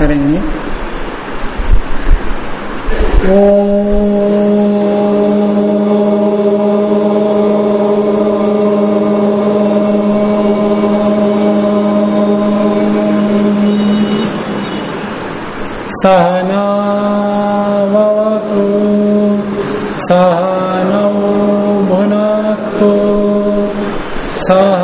करेंगे। ओ सहनावतु सहनौ भुनक्तु सह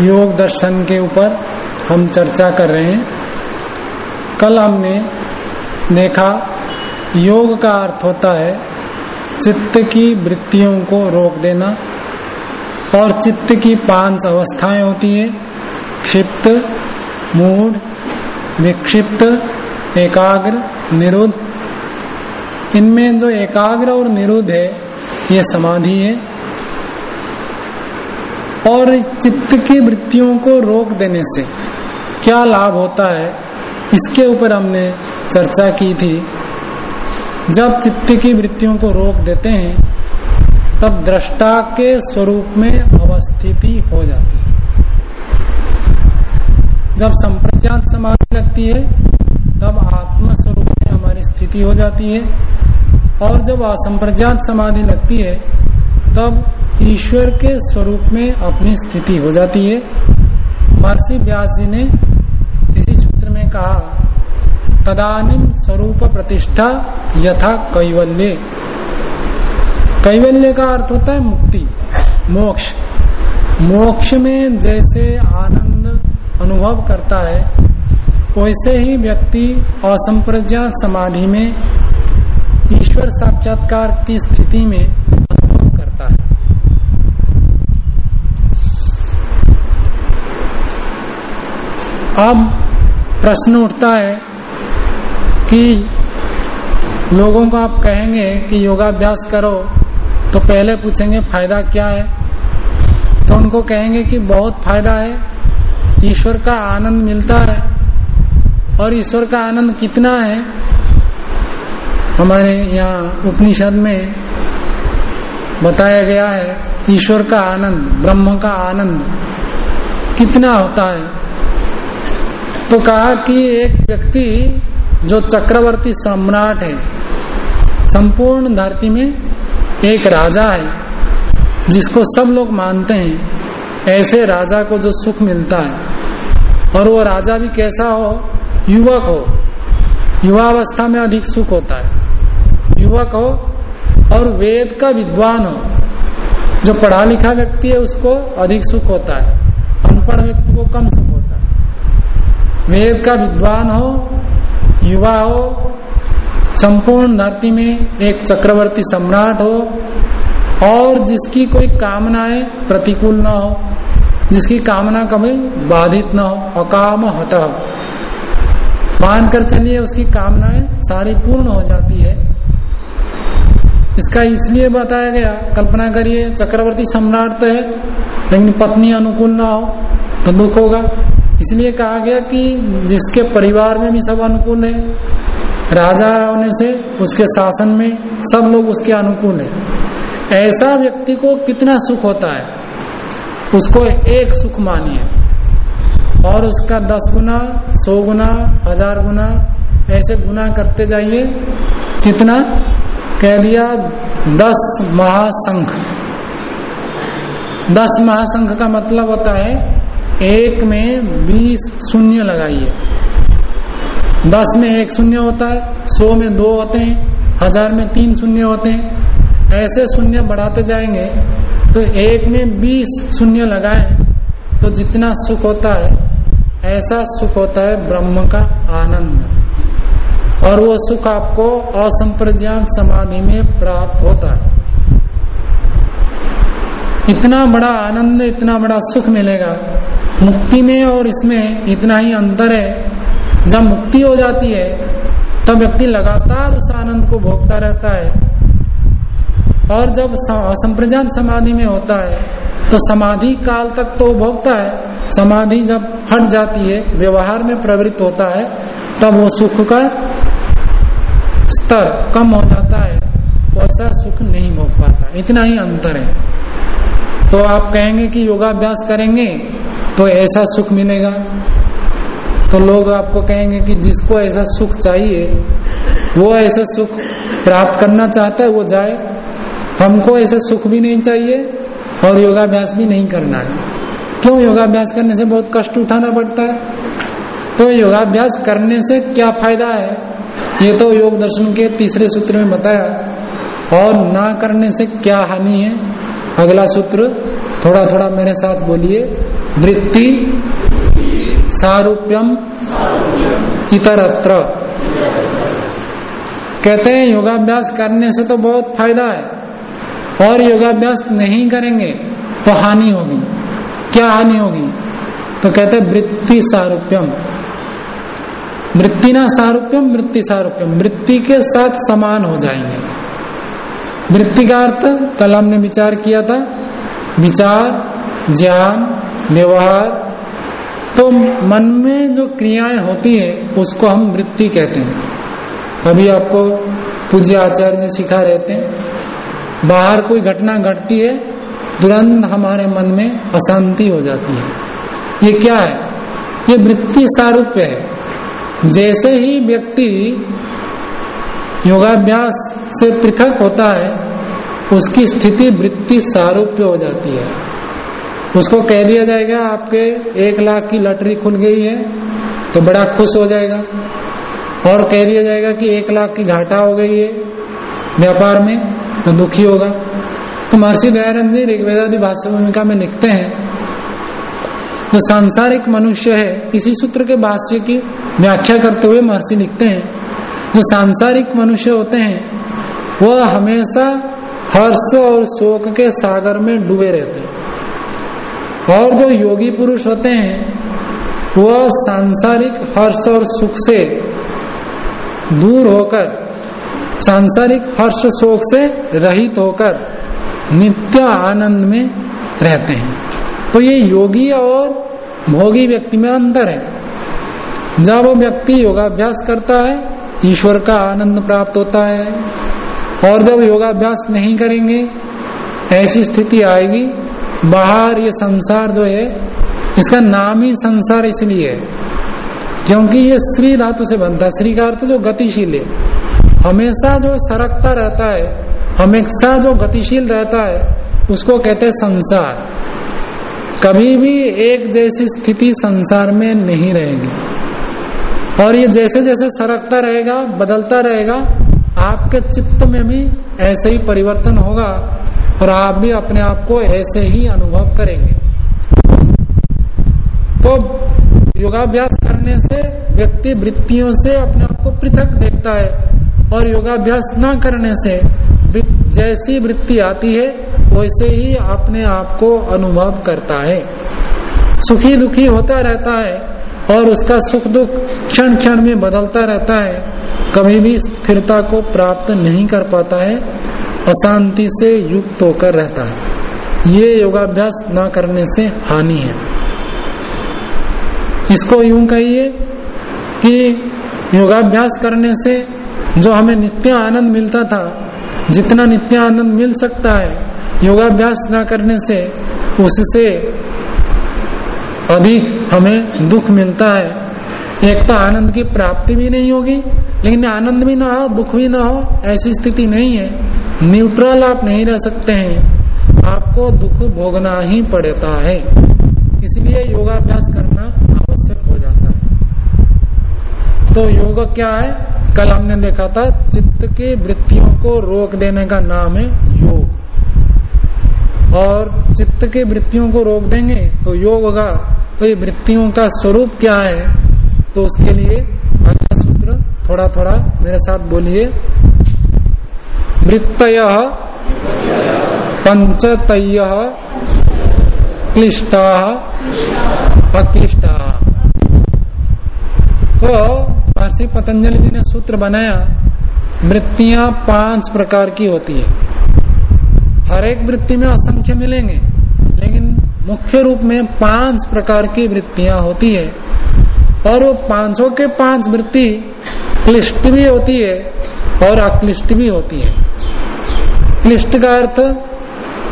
योग दर्शन के ऊपर हम चर्चा कर रहे हैं। कल हमने देखा, योग का अर्थ होता है चित्त की वृत्तियों को रोक देना और चित्त की पाँच अवस्थाएँ होती है। क्षिप्त, मूढ़, विक्षिप्त, एकाग्र, निरुद्ध। इनमें जो एकाग्र और निरुद्ध है, ये समाधि है। और चित्त की वृत्तियों को रोक देने से क्या लाभ होता है? इसके ऊपर हमने चर्चा की थी। जब चित्त की वृत्तियों को रोक देते हैं, तब दृष्टा के स्वरूप में अवस्थिति हो जाती है। जब संप्रज्ञात समाधि लगती है, तब आत्म स्वरूप में हमारी स्थिति हो जाती है। और जब असंप्रज्ञात समाधि लगती है तब ईश्वर के स्वरूप में अपनी स्थिति हो जाती है। महर्षि व्यास जी ने इसी सूत्र में कहा तदानिम स्वरूप प्रतिष्ठा यथा कैवल्य। कैवल्य का अर्थ होता है मुक्ति, मोक्ष। मोक्ष में जैसे आनंद अनुभव करता है, वैसे ही व्यक्ति असंप्रज्ञात समाधि में ईश्वर साक्षात्कार की स्थिति में अनुभव करता है अब प्रश्न उठता है कि लोगों को आप कहेंगे कि योगाभ्यास करो तो पहले पूछेंगे फ़ायदा क्या है? तो उनको कहेंगे कि बहुत फ़ायदा है। ईश्वर का आनंद मिलता है। और ईश्वर का आनंद कितना है? हमारे यहाँ उपनिषद में बताया गया है, ईश्वर का आनंद, ब्रह्म का आनंद कितना होता है? तो कहा कि एक व्यक्ति जो चक्रवर्ती सम्राट है, संपूर्ण धरती में एक राजा है, जिसको सब लोग मानते हैं, ऐसे राजा को जो सुख मिलता है। और वो राजा भी कैसा हो? युवक हो। युवावस्था में अधिक सुख होता है। युवक हो और वेद का विद्वान हो। जो पढ़ा लिखा व्यक्ति है, उसको अधिक सुख होता है। अनपढ़ व्यक्ति को कम सुख वेद का विद्वान हो, युवा हो, संपूर्ण धरती में एक चक्रवर्ती सम्राट हो, और जिसकी कोई कामनाएँ प्रतिकूल न हो, जिसकी कामना कभी बाधित न हो, अकाम हत। मानकर चलिए उसकी कामनाएँ सारी पूर्ण हो जाती है। इसका इसलिए बताया गया, कल्पना करिए, चक्रवर्ती सम्राट तो है, लेकिन पत्नी अनुकूल ना हो तो दुख होगा। इसलिए कहा गया कि जिसके परिवार में भी सब अनुकूल है, राजा होने से उसके शासन में सब लोग उसके अनुकूल है। ऐसा व्यक्ति को कितना सुख होता है, उसको एक सुख मानिए। और उसका दस गुना, सौ गुना, हज़ार गुना, ऐसे गुना करते जाइए, कितना? कह दिया, दस महासंख दस महासंख का मतलब होता है एक में बीस शून्य लगाइए। दस में एक शून्य होता है, सौ में दो होते हैं, हज़ार में तीन शून्य होते हैं। ऐसे शून्य बढ़ाते जाएँगे तो एक में बीस शून्य लगाए तो जितना सुख होता है, ऐसा सुख होता है ब्रह्म का आनंद। और वो सुख आपको असंप्रज्ञात समाधि में प्राप्त होता है। इतना बड़ा आनंद, इतना बड़ा सुख मिलेगा मुक्ति में और इसमें इतना ही अंतर है। जब मुक्ति हो जाती है, तब व्यक्ति लगातार उस आनंद को भोगता रहता है। और जब संप्रजान समाधि में होता है तो समाधि काल तक तो भोगता है। समाधि जब फट जाती है, व्यवहार में प्रवृत्त होता है, तब वो सुख का स्तर कम हो जाता है वैसा सुख नहीं भोग पाता। इतना ही अंतर है। तो आप कहेंगे कि योगाभ्यास करेंगे तो ऐसा सुख मिलेगा? तो लोग आपको कहेंगे कि जिसको ऐसा सुख चाहिए, वो ऐसा सुख प्राप्त करना चाहता है, वो जाए। हमको ऐसा सुख भी नहीं चाहिए और योगाभ्यास भी नहीं करना है। क्यों? योगाभ्यास करने से बहुत कष्ट उठाना पड़ता है। तो योगाभ्यास करने से क्या फ़ायदा है? ये तो योग दर्शन के तीसरे सूत्र में बताया। और ना करने से क्या हानि है? अगला सूत्र थोड़ा थोड़ा मेरे साथ बोलिए। वृत्ति सारूप्यम इतरत्र। कहते हैं, योगाभ्यास करने से तो बहुत फ़ायदा है। और योगाभ्यास नहीं करेंगे तो हानि होगी। क्या हानि होगी? तो कहते हैं, वृत्ति सारूप्यम। वृत्ति ना सारूप्यम, वृत्ति सारूप्यम। वृत्ति के साथ समान हो जाएँगे। वृत्ति का अर्थ, कल हमने विचार किया था, विचार, ज्ञान व्यवहार तो मन में जो क्रियाएँ होती है, उसको हम वृत्ति कहते हैं। अभी आपको पूज्य आचार्य सिखा रहते हैं, बाहर कोई घटना घटती है, तुरंत हमारे मन में अशांति हो जाती है। ये क्या है? ये वृत्ति सारूप्य है। जैसे ही व्यक्ति योगाभ्यास से पृथक होता है, उसकी स्थिति वृत्ति सारूप्य हो जाती है। उसको कह दिया जाएगा, आपके एक लाख की लॉटरी खुल गई है तो बड़ा खुश हो जाएगा। और कह दिया जाएगा कि एक लाख की घाटा हो गई है व्यापार में तो दुखी होगा। तो महर्षि दयानंद जी, ऋग्वेदादि भाष्य भूमिका में लिखते हैं, जो तो सांसारिक मनुष्य है, इसी सूत्र के भाष्य की व्याख्या करते हुए महर्षि लिखते हैं, जो सांसारिक मनुष्य होते हैं, वह हमेशा हर्ष और शोक के सागर में डूबे रहते हैं। और जो योगी पुरुष होते हैं वह सांसारिक हर्ष और सुख से दूर होकर, सांसारिक हर्ष शोक से रहित होकर नित्य आनंद में रहते हैं। तो ये योगी और भोगी व्यक्ति में अंतर है। जब वो व्यक्ति योगाभ्यास करता है, ईश्वर का आनंद प्राप्त होता है। और जब योगाभ्यास नहीं करेंगे, ऐसी स्थिति आएगी बाहर ये संसार जो है, इसका नाम ही संसार इसलिए है, क्योंकि ये श्री धातु से बनता है। श्री का अर्थ जो गतिशील है। हमेशा जो सरकता रहता है, हमेशा जो गतिशील रहता है, उसको कहते हैं संसार। कभी भी एक जैसी स्थिति संसार में नहीं रहेगी। और ये जैसे जैसे सरकता रहेगा, बदलता रहेगा, आपके चित्त में भी ऐसे ही परिवर्तन होगा। और आप भी अपने आप को ऐसे ही अनुभव करेंगे। तो योगाभ्यास करने से व्यक्ति वृत्तियों से अपने आप को पृथक देखता है और योगाभ्यास न करने से जैसी वृत्ति आती है, वैसे ही अपने आप को अनुभव करता है। सुखी दुखी होता रहता है और उसका सुख दुख क्षण क्षण में बदलता रहता है। कभी भी स्थिरता को प्राप्त नहीं कर पाता है। अशांति से युक्त होकर रहता है। ये योगाभ्यास न करने से हानि है। इसको यूँ कहिए कि योगाभ्यास करने से जो हमें नित्य आनंद मिलता था, जितना नित्य आनंद मिल सकता है, योगाभ्यास न करने से उससे अधिक हमें दुख मिलता है। एक तो आनंद की प्राप्ति भी नहीं होगी, लेकिन आनंद भी ना हो, दुख भी ना हो, ऐसी स्थिति नहीं है। न्यूट्रल आप नहीं रह सकते हैं। आपको दुख भोगना ही पड़ता है। इसलिए योगाभ्यास करना आवश्यक हो जाता है। तो योग क्या है? कल हमने देखा था, चित्त की वृत्तियों को रोक देने का नाम है योग। और चित्त की वृत्तियों को रोक देंगे तो योग होगा। तो ये वृत्तियों का स्वरूप क्या है? तो उसके लिए अगला सूत्र थोड़ा थोड़ा मेरे साथ बोलिए। वृत्तय पंचतय क्लिष्टा अक्लिष्टा। तो महर्षि पतंजलि जी ने सूत्र बनाया वृत्तियाँ पाँच प्रकार की होती है। हर एक वृत्ति में असंख्य मिलेंगे, लेकिन मुख्य रूप में पाँच प्रकार की वृत्तियाँ होती है। और वो पाँचों के पाँच वृत्ति क्लिष्ट भी होती है और अक्लिष्ट भी होती है। क्लिष्ट का अर्थ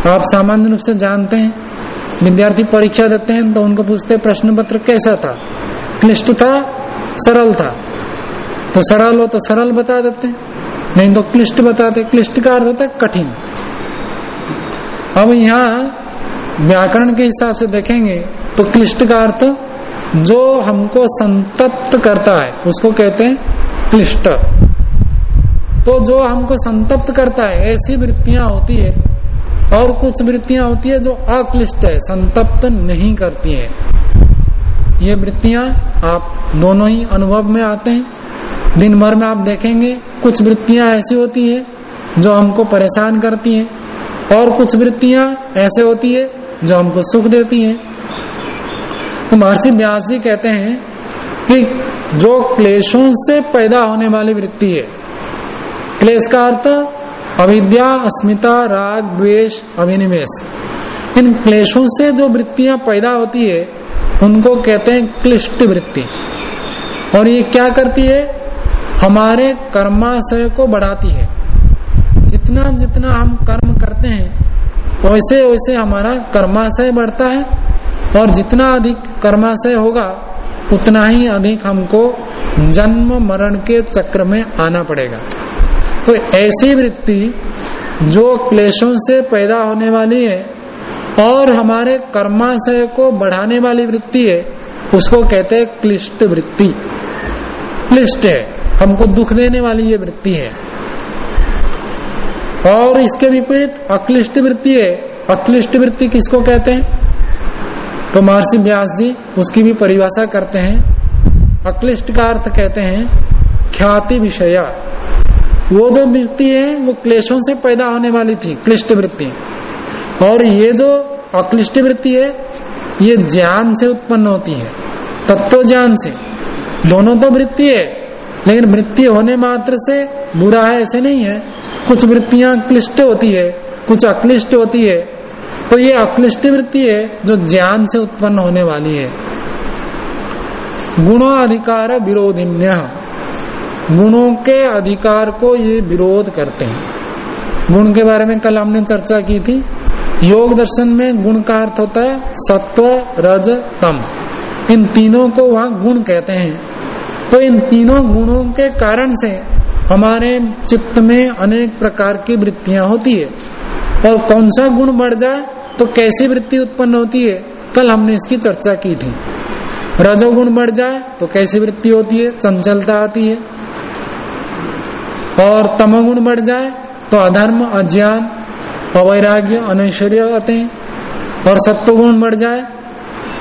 आप सामान्य रूप से जानते हैं, विद्यार्थी परीक्षा देते हैं तो उनको पूछते हैं, प्रश्न पत्र कैसा था? क्लिष्ट था, सरल था। तो सरल हो तो सरल बता देते हैं, नहीं तो क्लिष्ट बताते क्लिष्ट का अर्थ होता है कठिन। अब यहाँ व्याकरण के हिसाब से देखेंगे तो क्लिष्ट का अर्थ जो हमको संतप्त करता है, उसको कहते हैं क्लिष्ट। तो जो हमको संतप्त करता है, ऐसी वृत्तियाँ होती है, और कुछ वृत्तियाँ होती है जो अक्लिष्ट है, संतप्त नहीं करती है। ये वृत्तियाँ आप दोनों ही अनुभव में आते हैं। दिन भर में आप देखेंगे, कुछ वृत्तियाँ ऐसी होती है, जो हमको परेशान करती हैं, और कुछ वृत्तियाँ ऐसे होती है, जो हमको सुख देती हैं। तो महर्षि व्यास जी कहते हैं कि जो क्लेशों से पैदा होने वाली वृत्ति है क्लेश का अर्थ अविद्या अस्मिता राग द्वेष अभिनिवेश इन क्लेशों से जो वृत्तियाँ पैदा होती है उनको कहते हैं क्लिष्ट वृत्ति और ये क्या करती है हमारे कर्माशय को बढ़ाती है जितना जितना हम कर्म करते हैं वैसे वैसे हमारा कर्माशय बढ़ता है और जितना अधिक कर्माशय होगा उतना ही अधिक हमको जन्म मरण के चक्र में आना पड़ेगा तो ऐसी वृत्ति जो क्लेशों से पैदा होने वाली है और हमारे कर्माशय को बढ़ाने वाली वृत्ति है, उसको कहते हैं क्लिष्ट वृत्ति। क्लिष्ट है। हमको दुख देने वाली ये वृत्ति है। और इसके विपरीत अक्लिष्ट वृत्ति है। अक्लिष्ट वृत्ति किसको कहते हैं? तो महर्षि व्यास जी उसकी भी परिभाषा करते हैं। अक्लिष्ट का अर्थ कहते हैं ख्याति विषया। वो जो वृत्ति है, वो क्लेशों से पैदा होने वाली थी, क्लिष्ट वृत्ति। और ये जो अक्लिष्ट वृत्ति है, ये ज्ञान से उत्पन्न होती है तत्व ज्ञान से। दोनों तो वृत्ति है, लेकिन वृत्ति होने मात्र से बुरा है, ऐसे नहीं है। कुछ वृत्तियाँ क्लिष्ट होती है, कुछ अक्लिष्ट होती है। तो ये अक्लिष्ट वृत्ति है, जो ज्ञान से उत्पन्न होने वाली है। गुणो अधिकार विरोधिन्य। गुणों के अधिकार को ये विरोध करते हैं। गुण के बारे में कल हमने चर्चा की थी। योग दर्शन में गुण का अर्थ होता है सत्व, रज, तम। इन तीनों को वहाँ गुण कहते हैं। तो इन तीनों गुणों के कारण से हमारे चित्त में अनेक प्रकार की वृत्तियाँ होती है। और कौन सा गुण बढ़ जाए तो कैसी वृत्ति उत्पन्न होती है, कल हमने इसकी चर्चा की थी। रजोगुण बढ़ जाए तो कैसी वृत्ति होती है, चंचलता आती है। और तमोगुण बढ़ जाए तो अधर्म, अज्ञान, अवैराग्य, अनैश्वर्य आते हैं। और सत्वगुण बढ़ जाए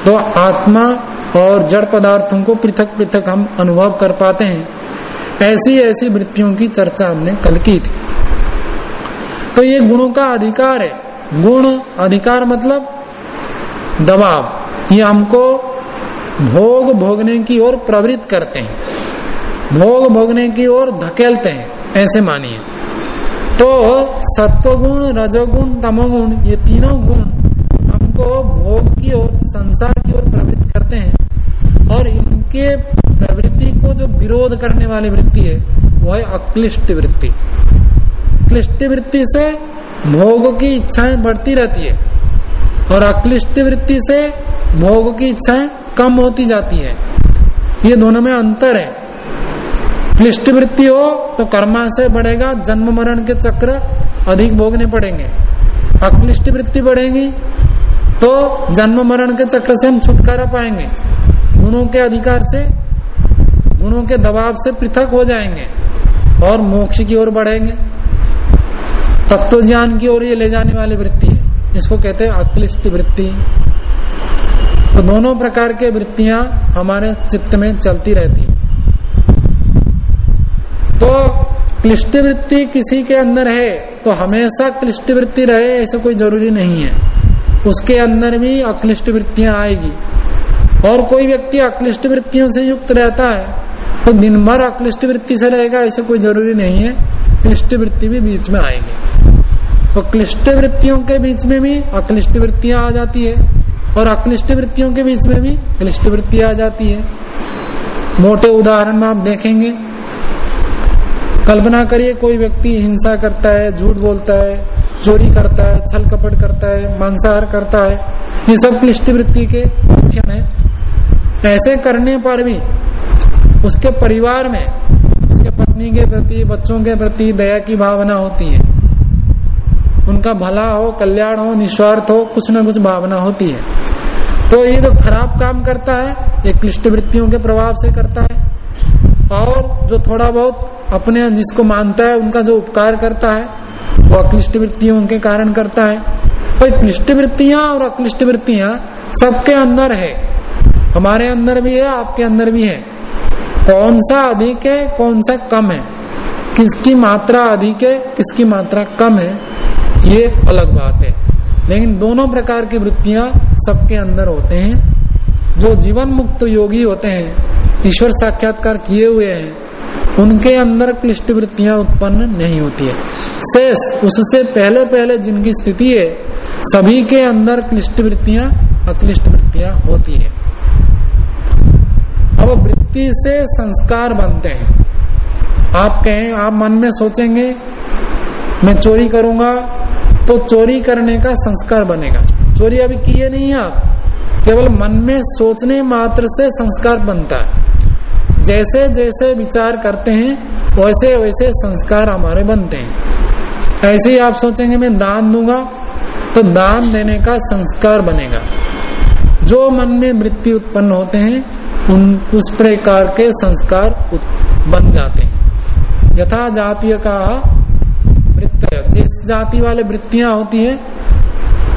तो आत्मा और जड़ पदार्थों को पृथक पृथक हम अनुभव कर पाते हैं। ऐसी ऐसी वृत्तियों की चर्चा हमने कल की थी। तो ये गुणों का अधिकार है। गुण अधिकार मतलब दबाव। ये हमको भोग भोगने की ओर प्रवृत्त करते हैं। भोग भोगने की ओर धकेलते हैं। ऐसे मानिए। तो सत्वगुण, रजोगुण, तमोगुण, ये तीनों गुण हमको भोग की ओर, संसार की ओर प्रवृत्त करते हैं। और इनके प्रवृत्ति को जो विरोध करने वाली वृत्ति है, वो है अक्लिष्ट वृत्ति। क्लिष्ट वृत्ति से भोग की इच्छाएँ बढ़ती रहती है और अक्लिष्ट वृत्ति से भोग की इच्छाएँ कम होती जाती है। ये दोनों में अंतर है। क्लिष्ट वृत्ति हो तो कर्मा से बढ़ेगा, जन्म मरण के चक्र अधिक भोगने पड़ेंगे। अक्लिष्ट वृत्ति बढ़ेगी तो जन्म मरण के चक्र से हम छुटकारा पाएँगे। गुणों के अधिकार से, गुणों के दबाव से पृथक हो जाएँगे और मोक्ष की ओर बढ़ेंगे। तत्व ज्ञान की ओर ये ले जाने वाली वृत्ति है। इसको कहते हैं अक्लिष्ट वृत्ति तो दोनों प्रकार के वृत्तियाँ हमारे चित्त में चलती रहती है। तो क्लिष्ट वृत्ति किसी के अंदर है तो हमेशा क्लिष्ट वृत्ति रहे, ऐसा कोई ज़रूरी नहीं है। उसके अंदर भी अक्लिष्ट वृत्तियाँ आएगी। और कोई व्यक्ति अक्लिष्ट वृत्तियों से युक्त रहता है तो दिन भर अक्लिष्ट वृत्ति से रहेगा, ऐसे कोई ज़रूरी नहीं है। क्लिष्ट वृत्ति भी बीच में आएगी। तो क्लिष्ट वृत्तियों के बीच में भी अक्लिष्ट वृत्तियाँ आ जाती है, और अक्लिष्ट वृत्तियों के बीच में भी क्लिष्ट वृत्ति आ जाती है। मोटे उदाहरण में आप देखेंगे कल्पना करिए कोई व्यक्ति हिंसा करता है, झूठ बोलता है, चोरी करता है, छल कपट करता है, मांसाहार करता है, ये सब क्लिष्ट वृत्ति के लक्षण है। ऐसे करने पर भी उसके परिवार में, उसके पत्नी के प्रति, बच्चों के प्रति दया की भावना होती है। उनका भला हो, कल्याण हो, निस्वार्थ हो, कुछ न कुछ भावना होती है। तो ये जो खराब काम करता है, ये क्लिष्ट वृत्तियों के प्रभाव से करता है। और जो थोड़ा बहुत अपने जिसको मानता है, उनका जो उपकार करता है, वो अक्लिष्ट वृत्तियों के कारण करता है। तो क्लिष्ट वृत्तियाँ और अक्लिष्ट वृत्तियाँ सबके अंदर है। हमारे अंदर भी है, आपके अंदर भी है। कौन सा अधिक है, कौन सा कम है? किसकी मात्रा अधिक है, किसकी मात्रा कम है? ये अलग बात है। लेकिन दोनों प्रकार की वृत्तियाँ सबके अंदर होते हैं। जो जीवन मुक्त योगी होते हैं, ईश्वर साक्षात्कार किए हुए हैं उनके अंदर क्लिष्ट वृत्तियाँ उत्पन्न नहीं होती है। शेष, उससे पहले पहले जिनकी स्थिति है, सभी के अंदर क्लिष्ट वृत्तियाँ अक्लिष्ट वृत्तियाँ होती है। अब वृत्ति से संस्कार बनते हैं। आप कहें, आप मन में सोचेंगे, मैं चोरी करूँगा तो चोरी करने का संस्कार बनेगा। चोरी अभी किए नहीं आप। केवल मन में सोचने मात्र से संस्कार बनता है। जैसे जैसे विचार करते हैं, वैसे वैसे संस्कार हमारे बनते हैं। ऐसे ही आप सोचेंगे, मैं दान दूँगा तो दान देने का संस्कार बनेगा। जो मन में वृत्ति उत्पन्न होते हैं, उन, उस प्रकार के संस्कार बन जाते हैं। यथा जातीय का वृत्त, जिस जाति वाले वृत्तियाँ होती है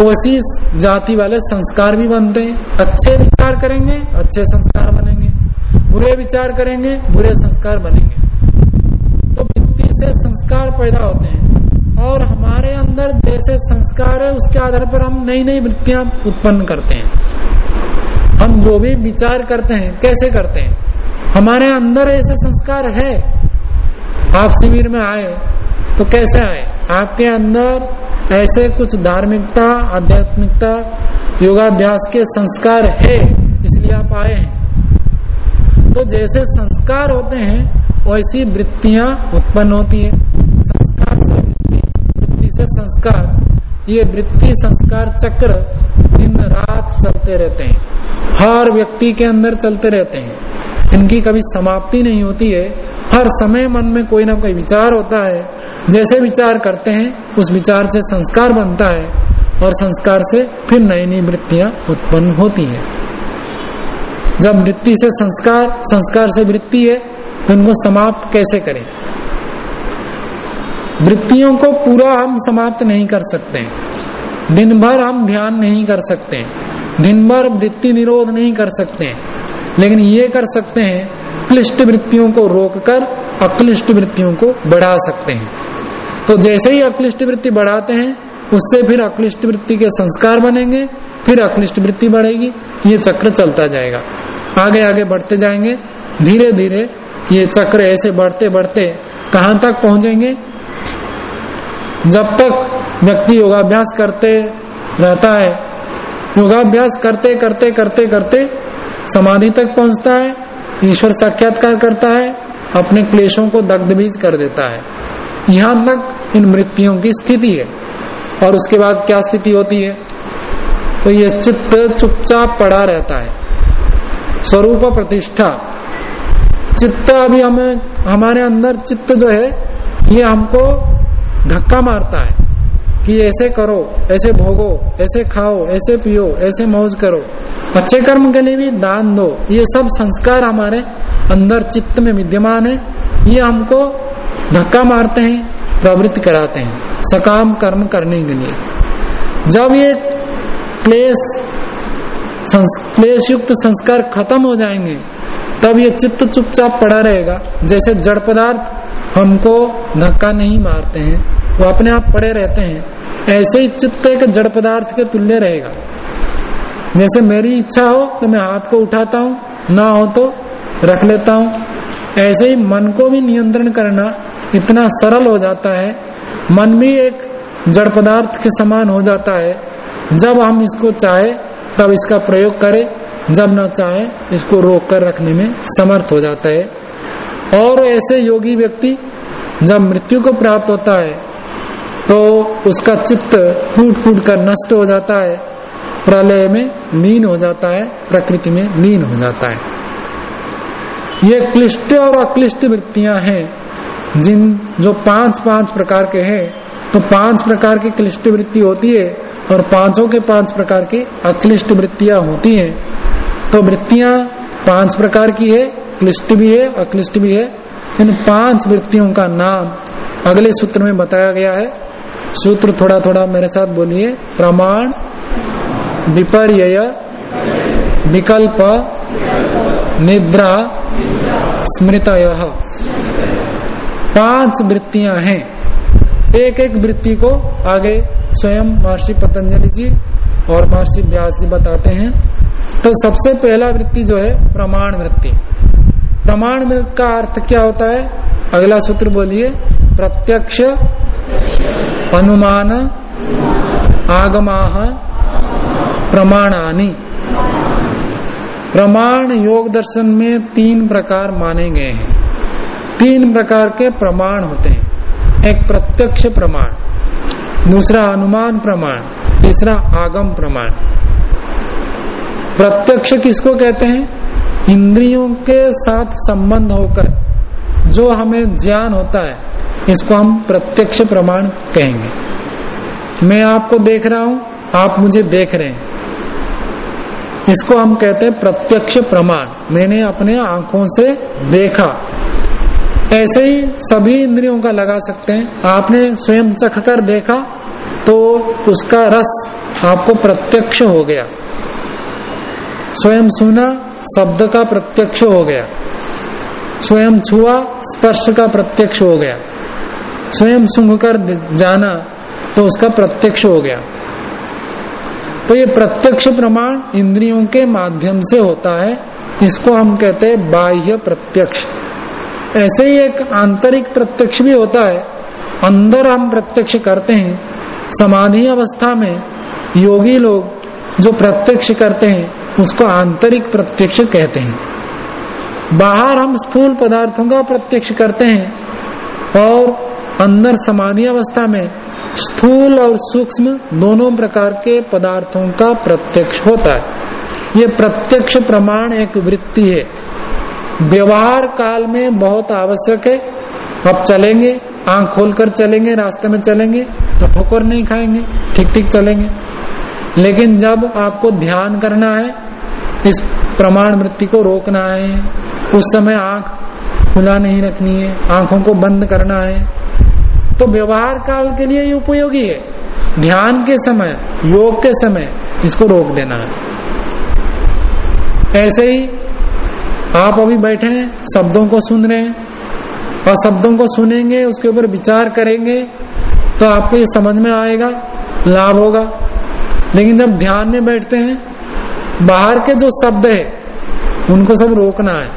वैसी जाति वाले संस्कार भी बनते हैं। अच्छे विचार करेंगे, अच्छे संस्कार बुरे विचार करेंगे, बुरे संस्कार बनेंगे। तो वृत्ति से संस्कार पैदा होते हैं और हमारे अंदर जैसे संस्कार है, उसके आधार पर हम नई नई वृत्तियाँ उत्पन्न करते हैं। हम जो भी विचार करते हैं, कैसे करते हैं? हमारे अंदर ऐसे संस्कार है। आप शिविर में आए तो कैसे आए? आपके अंदर ऐसे कुछ धार्मिकता, आध्यात्मिकता, योगाभ्यास के संस्कार है, इसलिए आप आए हैं। तो जैसे संस्कार होते हैं, वैसी वृत्तियाँ उत्पन्न होती है। संस्कार से वृत्ति वृत्ति से संस्कार। ये वृत्ति, संस्कार चक्र दिन रात चलते रहते हैं। हर व्यक्ति के अंदर चलते रहते हैं। इनकी कभी समाप्ति नहीं होती है। हर समय मन में कोई ना कोई विचार होता है। जैसे विचार करते हैं, उस विचार से संस्कार बनता है और संस्कार से फिर नई नई वृत्तियाँ उत्पन्न होती हैं। जब वृत्ति से संस्कार संस्कार से वृत्ति है तो इनको समाप्त कैसे करें? वृत्तियों को पूरा हम समाप्त नहीं कर सकते। दिन भर हम ध्यान नहीं कर सकते। दिन भर वृत्ति निरोध नहीं कर सकते। लेकिन ये कर सकते हैं, क्लिष्ट वृत्तियों को रोककर अक्लिष्ट वृत्तियों को बढ़ा सकते हैं। तो जैसे ही अक्लिष्ट वृत्ति बढ़ाते हैं, उससे फिर अक्लिष्ट वृत्ति के संस्कार बनेंगे, फिर अक्लिष्ट वृत्ति बढ़ेगी, ये चक्र चलता जाएगा। आगे आगे बढ़ते जाएँगे। धीरे धीरे ये चक्र ऐसे बढ़ते बढ़ते कहाँ तक पहुँचेंगे? जब तक व्यक्ति योगाभ्यास करते रहता है, योगाभ्यास करते करते करते करते समाधि तक पहुँचता है, ईश्वर साक्षात्कार करता है, अपने क्लेशों को दग्ध बीज कर देता है। यहाँ तक इन मृत्युओं की स्थिति है। और उसके बाद क्या स्थिति होती है? तो ये चित्त चुपचाप पड़ा रहता है। स्वरूप प्रतिष्ठा। चित्त अभी हमें, हमारे अंदर चित्त जो है, ये हमको धक्का मारता है कि ऐसे करो, ऐसे भोगो, ऐसे खाओ, ऐसे पियो, ऐसे मौज करो। अच्छे कर्म के लिए भी दान दो। ये सब संस्कार हमारे अंदर चित्त में विद्यमान है। ये हमको धक्का मारते हैं, प्रवृत्ति कराते हैं। सकाम कर्म करने के लिए। जब ये क्लेश क्लेश युक्त संस्कार खत्म हो जाएँगे। तब ये चित्त चुपचाप पड़ा रहेगा। जैसे जड़ पदार्थ हमको धक्का नहीं मारते हैं, वो अपने आप पड़े रहते हैं। ऐसे ही चित्त एक जड़ पदार्थ के तुल्य रहेगा। जैसे मेरी इच्छा हो तो मैं हाथ को उठाता हूँ, ना हो तो रख लेता हूँ। ऐसे ही मन को भी नियंत्रण करना इतना सरल हो जाता है। मन भी एक जड़ पदार्थ के समान हो जाता है। जब हम इसको चाहे तब इसका प्रयोग करे। जब न चाहे, इसको रोक कर रखने में समर्थ हो जाता है। और ऐसे योगी व्यक्ति, जब मृत्यु को प्राप्त होता है तो उसका चित्त फूट फूट कर नष्ट हो जाता है। प्रलय में लीन हो जाता है, प्रकृति में लीन हो जाता है। ये क्लिष्ट और अक्लिष्ट वृत्तियाँ हैं, जिन जो पाँच पाँच प्रकार के हैं। तो पाँच प्रकार की क्लिष्ट वृत्ति होती है और पाँचों के पाँच प्रकार की अक्लिष्ट वृत्तियाँ होती हैं तो वृत्तियाँ पाँच प्रकार की है, क्लिष्ट भी है, अक्लिष्ट भी है। इन पाँच वृत्तियों का नाम अगले सूत्र में बताया गया है। सूत्र थोड़ा थोड़ा मेरे साथ बोलिए। प्रमाण विपर्य विकल्प, निद्रा स्मृत पाँच वृत्तियाँ हैं। एक एक वृत्ति को आगे स्वयं महर्षि पतंजलि जी और महर्षि व्यास जी बताते हैं। तो सबसे पहला वृत्ति जो है, प्रमाण वृत्ति। प्रमाण वृत्ति का अर्थ क्या होता है? अगला सूत्र बोलिए, प्रत्यक्ष अनुमान आगमा प्रमाणानी। प्रमाण योग दर्शन में तीन प्रकार माने गए हैं। तीन प्रकार के प्रमाण होते हैं। एक प्रत्यक्ष प्रमाण, दूसरा अनुमान प्रमाण, तीसरा आगम प्रमाण। प्रत्यक्ष किसको कहते हैं? इंद्रियों के साथ संबंध होकर, जो हमें ज्ञान होता है, इसको हम प्रत्यक्ष प्रमाण कहेंगे। मैं आपको देख रहा हूँ, आप मुझे देख रहे हैं। इसको हम कहते हैं प्रत्यक्ष प्रमाण। मैंने अपने आँखों से देखा ऐसे ही सभी इंद्रियों का लगा सकते हैं। आपने स्वयं चख कर देखा तो उसका रस आपको प्रत्यक्ष हो गया। स्वयं सुना, शब्द का प्रत्यक्ष हो गया। स्वयं छुआ, स्पर्श का प्रत्यक्ष हो गया। स्वयं सुंघ कर जाना तो उसका प्रत्यक्ष हो गया। तो ये प्रत्यक्ष प्रमाण इंद्रियों के माध्यम से होता है। इसको हम कहते हैं बाह्य प्रत्यक्ष। ऐसे ही एक आंतरिक प्रत्यक्ष भी होता है। अंदर हम प्रत्यक्ष करते हैं। समाधि अवस्था में योगी लोग जो प्रत्यक्ष करते हैं, उसको आंतरिक प्रत्यक्ष कहते हैं। बाहर हम स्थूल पदार्थों का प्रत्यक्ष करते हैं और अंदर समाधि अवस्था में स्थूल और सूक्ष्म दोनों प्रकार के पदार्थों का प्रत्यक्ष होता है। ये प्रत्यक्ष प्रमाण एक वृत्ति है। व्यवहार काल में बहुत आवश्यक है। अब चलेंगे, आँख खोलकर चलेंगे, रास्ते में चलेंगे तो ठोकर नहीं खाएँगे ठीक ठीक चलेंगे। लेकिन जब आपको ध्यान करना है, इस प्रमाण वृत्ति को रोकना है, उस समय आँख खुला नहीं रखनी है, आँखों को बंद करना है तो व्यवहार काल के लिए ये उपयोगी है। ध्यान के समय, योग के समय इसको रोक देना है। ऐसे ही आप अभी बैठे हैं, शब्दों को सुन रहे हैं, और शब्दों को सुनेंगे, उसके ऊपर विचार करेंगे तो आपको ये समझ में आएगा, लाभ होगा। लेकिन जब ध्यान में बैठते हैं, बाहर के जो शब्द है, उनको सब रोकना है।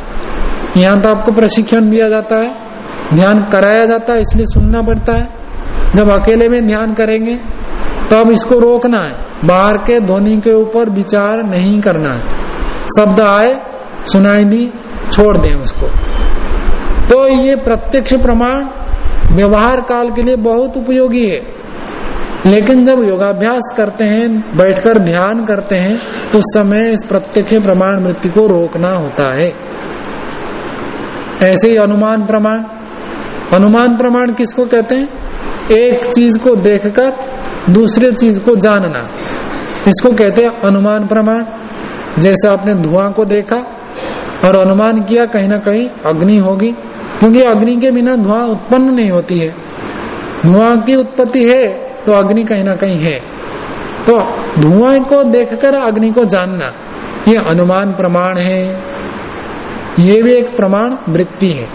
यहाँ तो आपको प्रशिक्षण दिया जाता है, ध्यान कराया जाता है, इसलिए सुनना पड़ता है। जब अकेले में ध्यान करेंगे तो अब इसको रोकना है। बाहर के ध्वनि के ऊपर विचार नहीं करना है। शब्द आए सुनाई दी छोड़ दें उसको। तो ये प्रत्यक्ष प्रमाण व्यवहार काल के लिए बहुत उपयोगी है। लेकिन जब योगाभ्यास करते हैं, बैठकर ध्यान करते हैं तो उस समय इस प्रत्यक्ष प्रमाण मृत्यु को रोकना होता है। ऐसे ही अनुमान प्रमाण। अनुमान प्रमाण किसको कहते हैं? एक चीज़ को देखकर दूसरे चीज़ को जानना। इसको कहते हैं अनुमान प्रमाण। जैसे आपने धुआँ को देखा और अनुमान किया कहीं ना कहीं अग्नि होगी, क्योंकि अग्नि के बिना धुआँ उत्पन्न नहीं होती है। धुआँ की उत्पत्ति है तो अग्नि कहीं ना कहीं है। तो धुआँ को देखकर अग्नि को जानना, ये अनुमान प्रमाण है। ये भी एक प्रमाण वृत्ति है।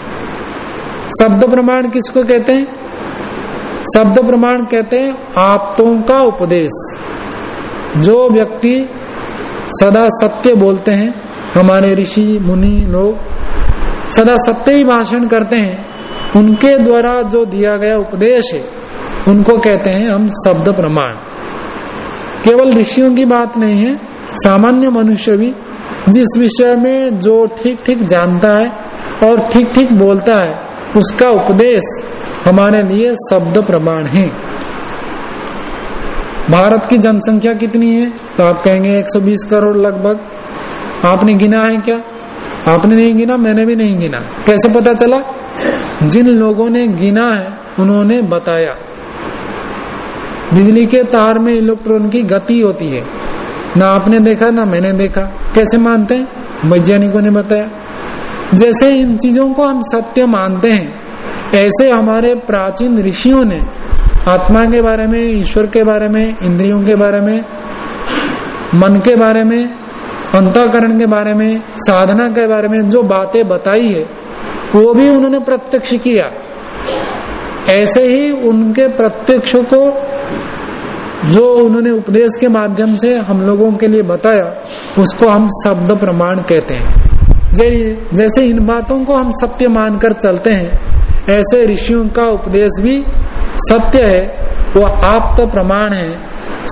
शब्द प्रमाण किसको कहते हैं? शब्द प्रमाण कहते हैं आप्तों का उपदेश। जो व्यक्ति सदा सत्य बोलते हैं हमारे ऋषि, मुनि लोग सदा सत्य ही भाषण करते हैं। उनके द्वारा जो दिया गया उपदेश है, उनको कहते हैं हम शब्द प्रमाण। केवल ऋषियों की बात नहीं है, सामान्य मनुष्य भी जिस विषय में जो ठीक ठीक जानता है और ठीक ठीक बोलता है, उसका उपदेश हमारे लिए शब्द प्रमाण है। भारत की जनसंख्या कितनी है? तो आप कहेंगे 120 करोड़ लगभग। आपने गिना है क्या? आपने नहीं गिना, मैंने भी नहीं गिना। कैसे पता चला? जिन लोगों ने गिना है, उन्होंने बताया। बिजली के तार में इलेक्ट्रॉन की गति होती है। ना आपने देखा, ना मैंने देखा। कैसे मानते हैं? वैज्ञानिकों ने बताया। जैसे इन चीज़ों को हम सत्य मानते हैं, ऐसे हमारे प्राचीन ऋषियों ने आत्मा के बारे में, ईश्वर के बारे में, इंद्रियों के बारे में, मन के बारे में अंतकरण के बारे में, साधना के बारे में जो बातें बताई है, वो भी उन्होंने प्रत्यक्ष किया। ऐसे ही उनके प्रत्यक्ष को जो उन्होंने उपदेश के माध्यम से हम लोगों के लिए बताया, उसको हम शब्द प्रमाण कहते हैं। जैसे इन बातों को हम सत्य मानकर चलते हैं, ऐसे ऋषियों का उपदेश भी सत्य है, वो आप तो प्रमाण है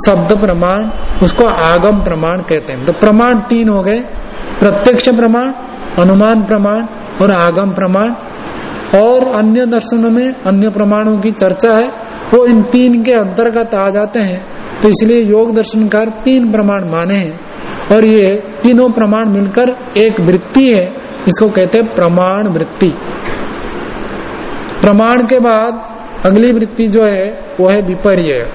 शब्द प्रमाण, उसको आगम प्रमाण कहते हैं। तो प्रमाण तीन हो गए। प्रत्यक्ष प्रमाण, अनुमान प्रमाण और आगम प्रमाण। और अन्य दर्शनों में अन्य प्रमाणों की चर्चा है। वो इन तीन के अंतर्गत आ जाते हैं। तो इसलिए योग दर्शनकार तीन प्रमाण माने हैं। और ये तीनों प्रमाण मिलकर एक वृत्ति है। इसको कहते हैं प्रमाण वृत्ति। प्रमाण के बाद अगली वृत्ति जो है, वो है विपर्य।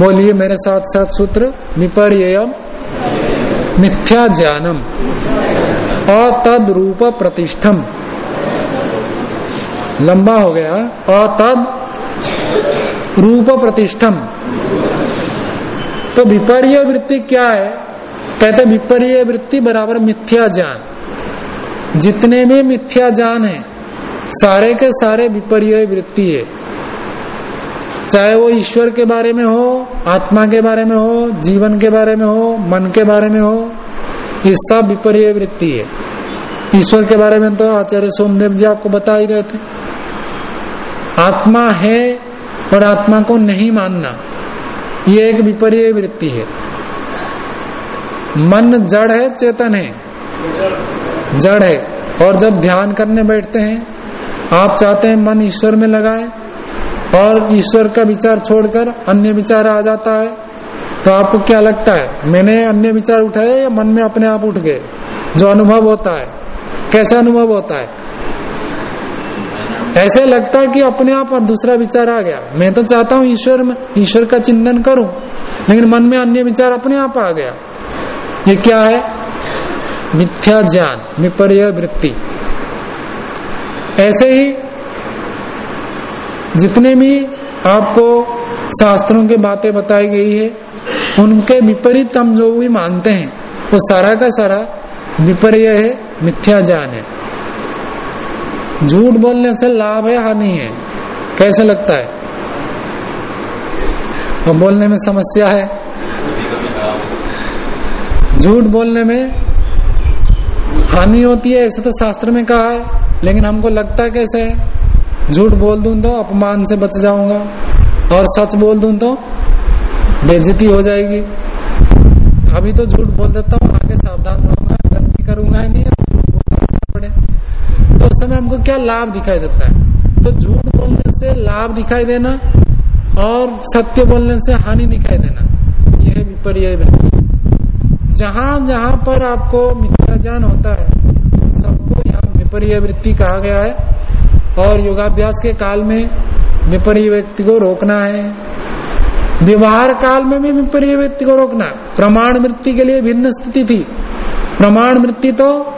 बोलिए मेरे साथ साथ सूत्र विपर्य मिथ्या ज्ञानम अतद रूप प्रतिष्ठम। लंबा हो गया। अतद रूप प्रतिष्ठम। तो विपर्य वृत्ति क्या है? कहते विपर्य वृत्ति बराबर मिथ्या ज्ञान जितने भी मिथ्या ज्ञान है, सारे के सारे विपर्य वृत्ति है। चाहे वो ईश्वर के बारे में हो आत्मा के बारे में हो, जीवन के बारे में हो, मन के बारे में हो, ये सब विपर्य वृत्ति है। ईश्वर के बारे में तो आचार्य सोमदेव जी आपको बता ही रहे थे। आत्मा है और आत्मा को नहीं मानना, ये एक विपर्य वृत्ति है। मन जड़ है, चेतन है। जड़ है। और जब ध्यान करने बैठते हैं, आप चाहते हैं मन ईश्वर में लगाए और ईश्वर का विचार छोड़कर अन्य विचार आ जाता है। तो आपको क्या लगता है, मैंने अन्य विचार उठाए या मन में अपने आप उठ गए? जो अनुभव होता है। कैसा अनुभव होता है? ऐसे लगता है कि अपने आप दूसरा विचार आ गया। मैं तो चाहता हूँ ईश्वर में, ईश्वर का चिंतन करूँ, लेकिन मन में अन्य विचार अपने आप आ गया। ये क्या है? मिथ्या ज्ञान, विपर्य वृत्ति। ऐसे ही जितने भी आपको शास्त्रों की बातें बताई गई है, उनके विपरीत हम जो भी मानते हैं, वो तो सारा का सारा विपर्य है मिथ्या ज्ञान है। झूठ बोलने से लाभ है, हानि है। कैसे लगता है? और बोलने में समस्या है। झूठ बोलने में हानि होती है, ऐसे तो शास्त्र में कहा है, लेकिन हमको लगता कैसे है? झूठ बोल दूँ तो अपमान से बच जाऊँगा। और सच बोल दूँ तो बेजती हो जाएगी। अभी तो झूठ बोल देता हूँ आगे सावधान रहूँगा, गलती करूँगा नहीं पड़े। तो उस समय हमको क्या लाभ दिखाई देता है? तो झूठ बोलने से लाभ दिखाई देना और सत्य बोलने से हानि दिखाई देना। यह विपर्य जहाँ जहाँ पर आपको मिथ्या ज्ञान होता है, सबको यहाँ विपर्य वृत्ति कहा गया है। और योगाभ्यास के काल में विपर्य व्यक्ति को रोकना है। व्यवहार काल में भी विपरीय व्यक्ति को रोकना। प्रमाण वृत्ति के लिए भिन्न स्थिति थी। प्रमाण वृत्ति तो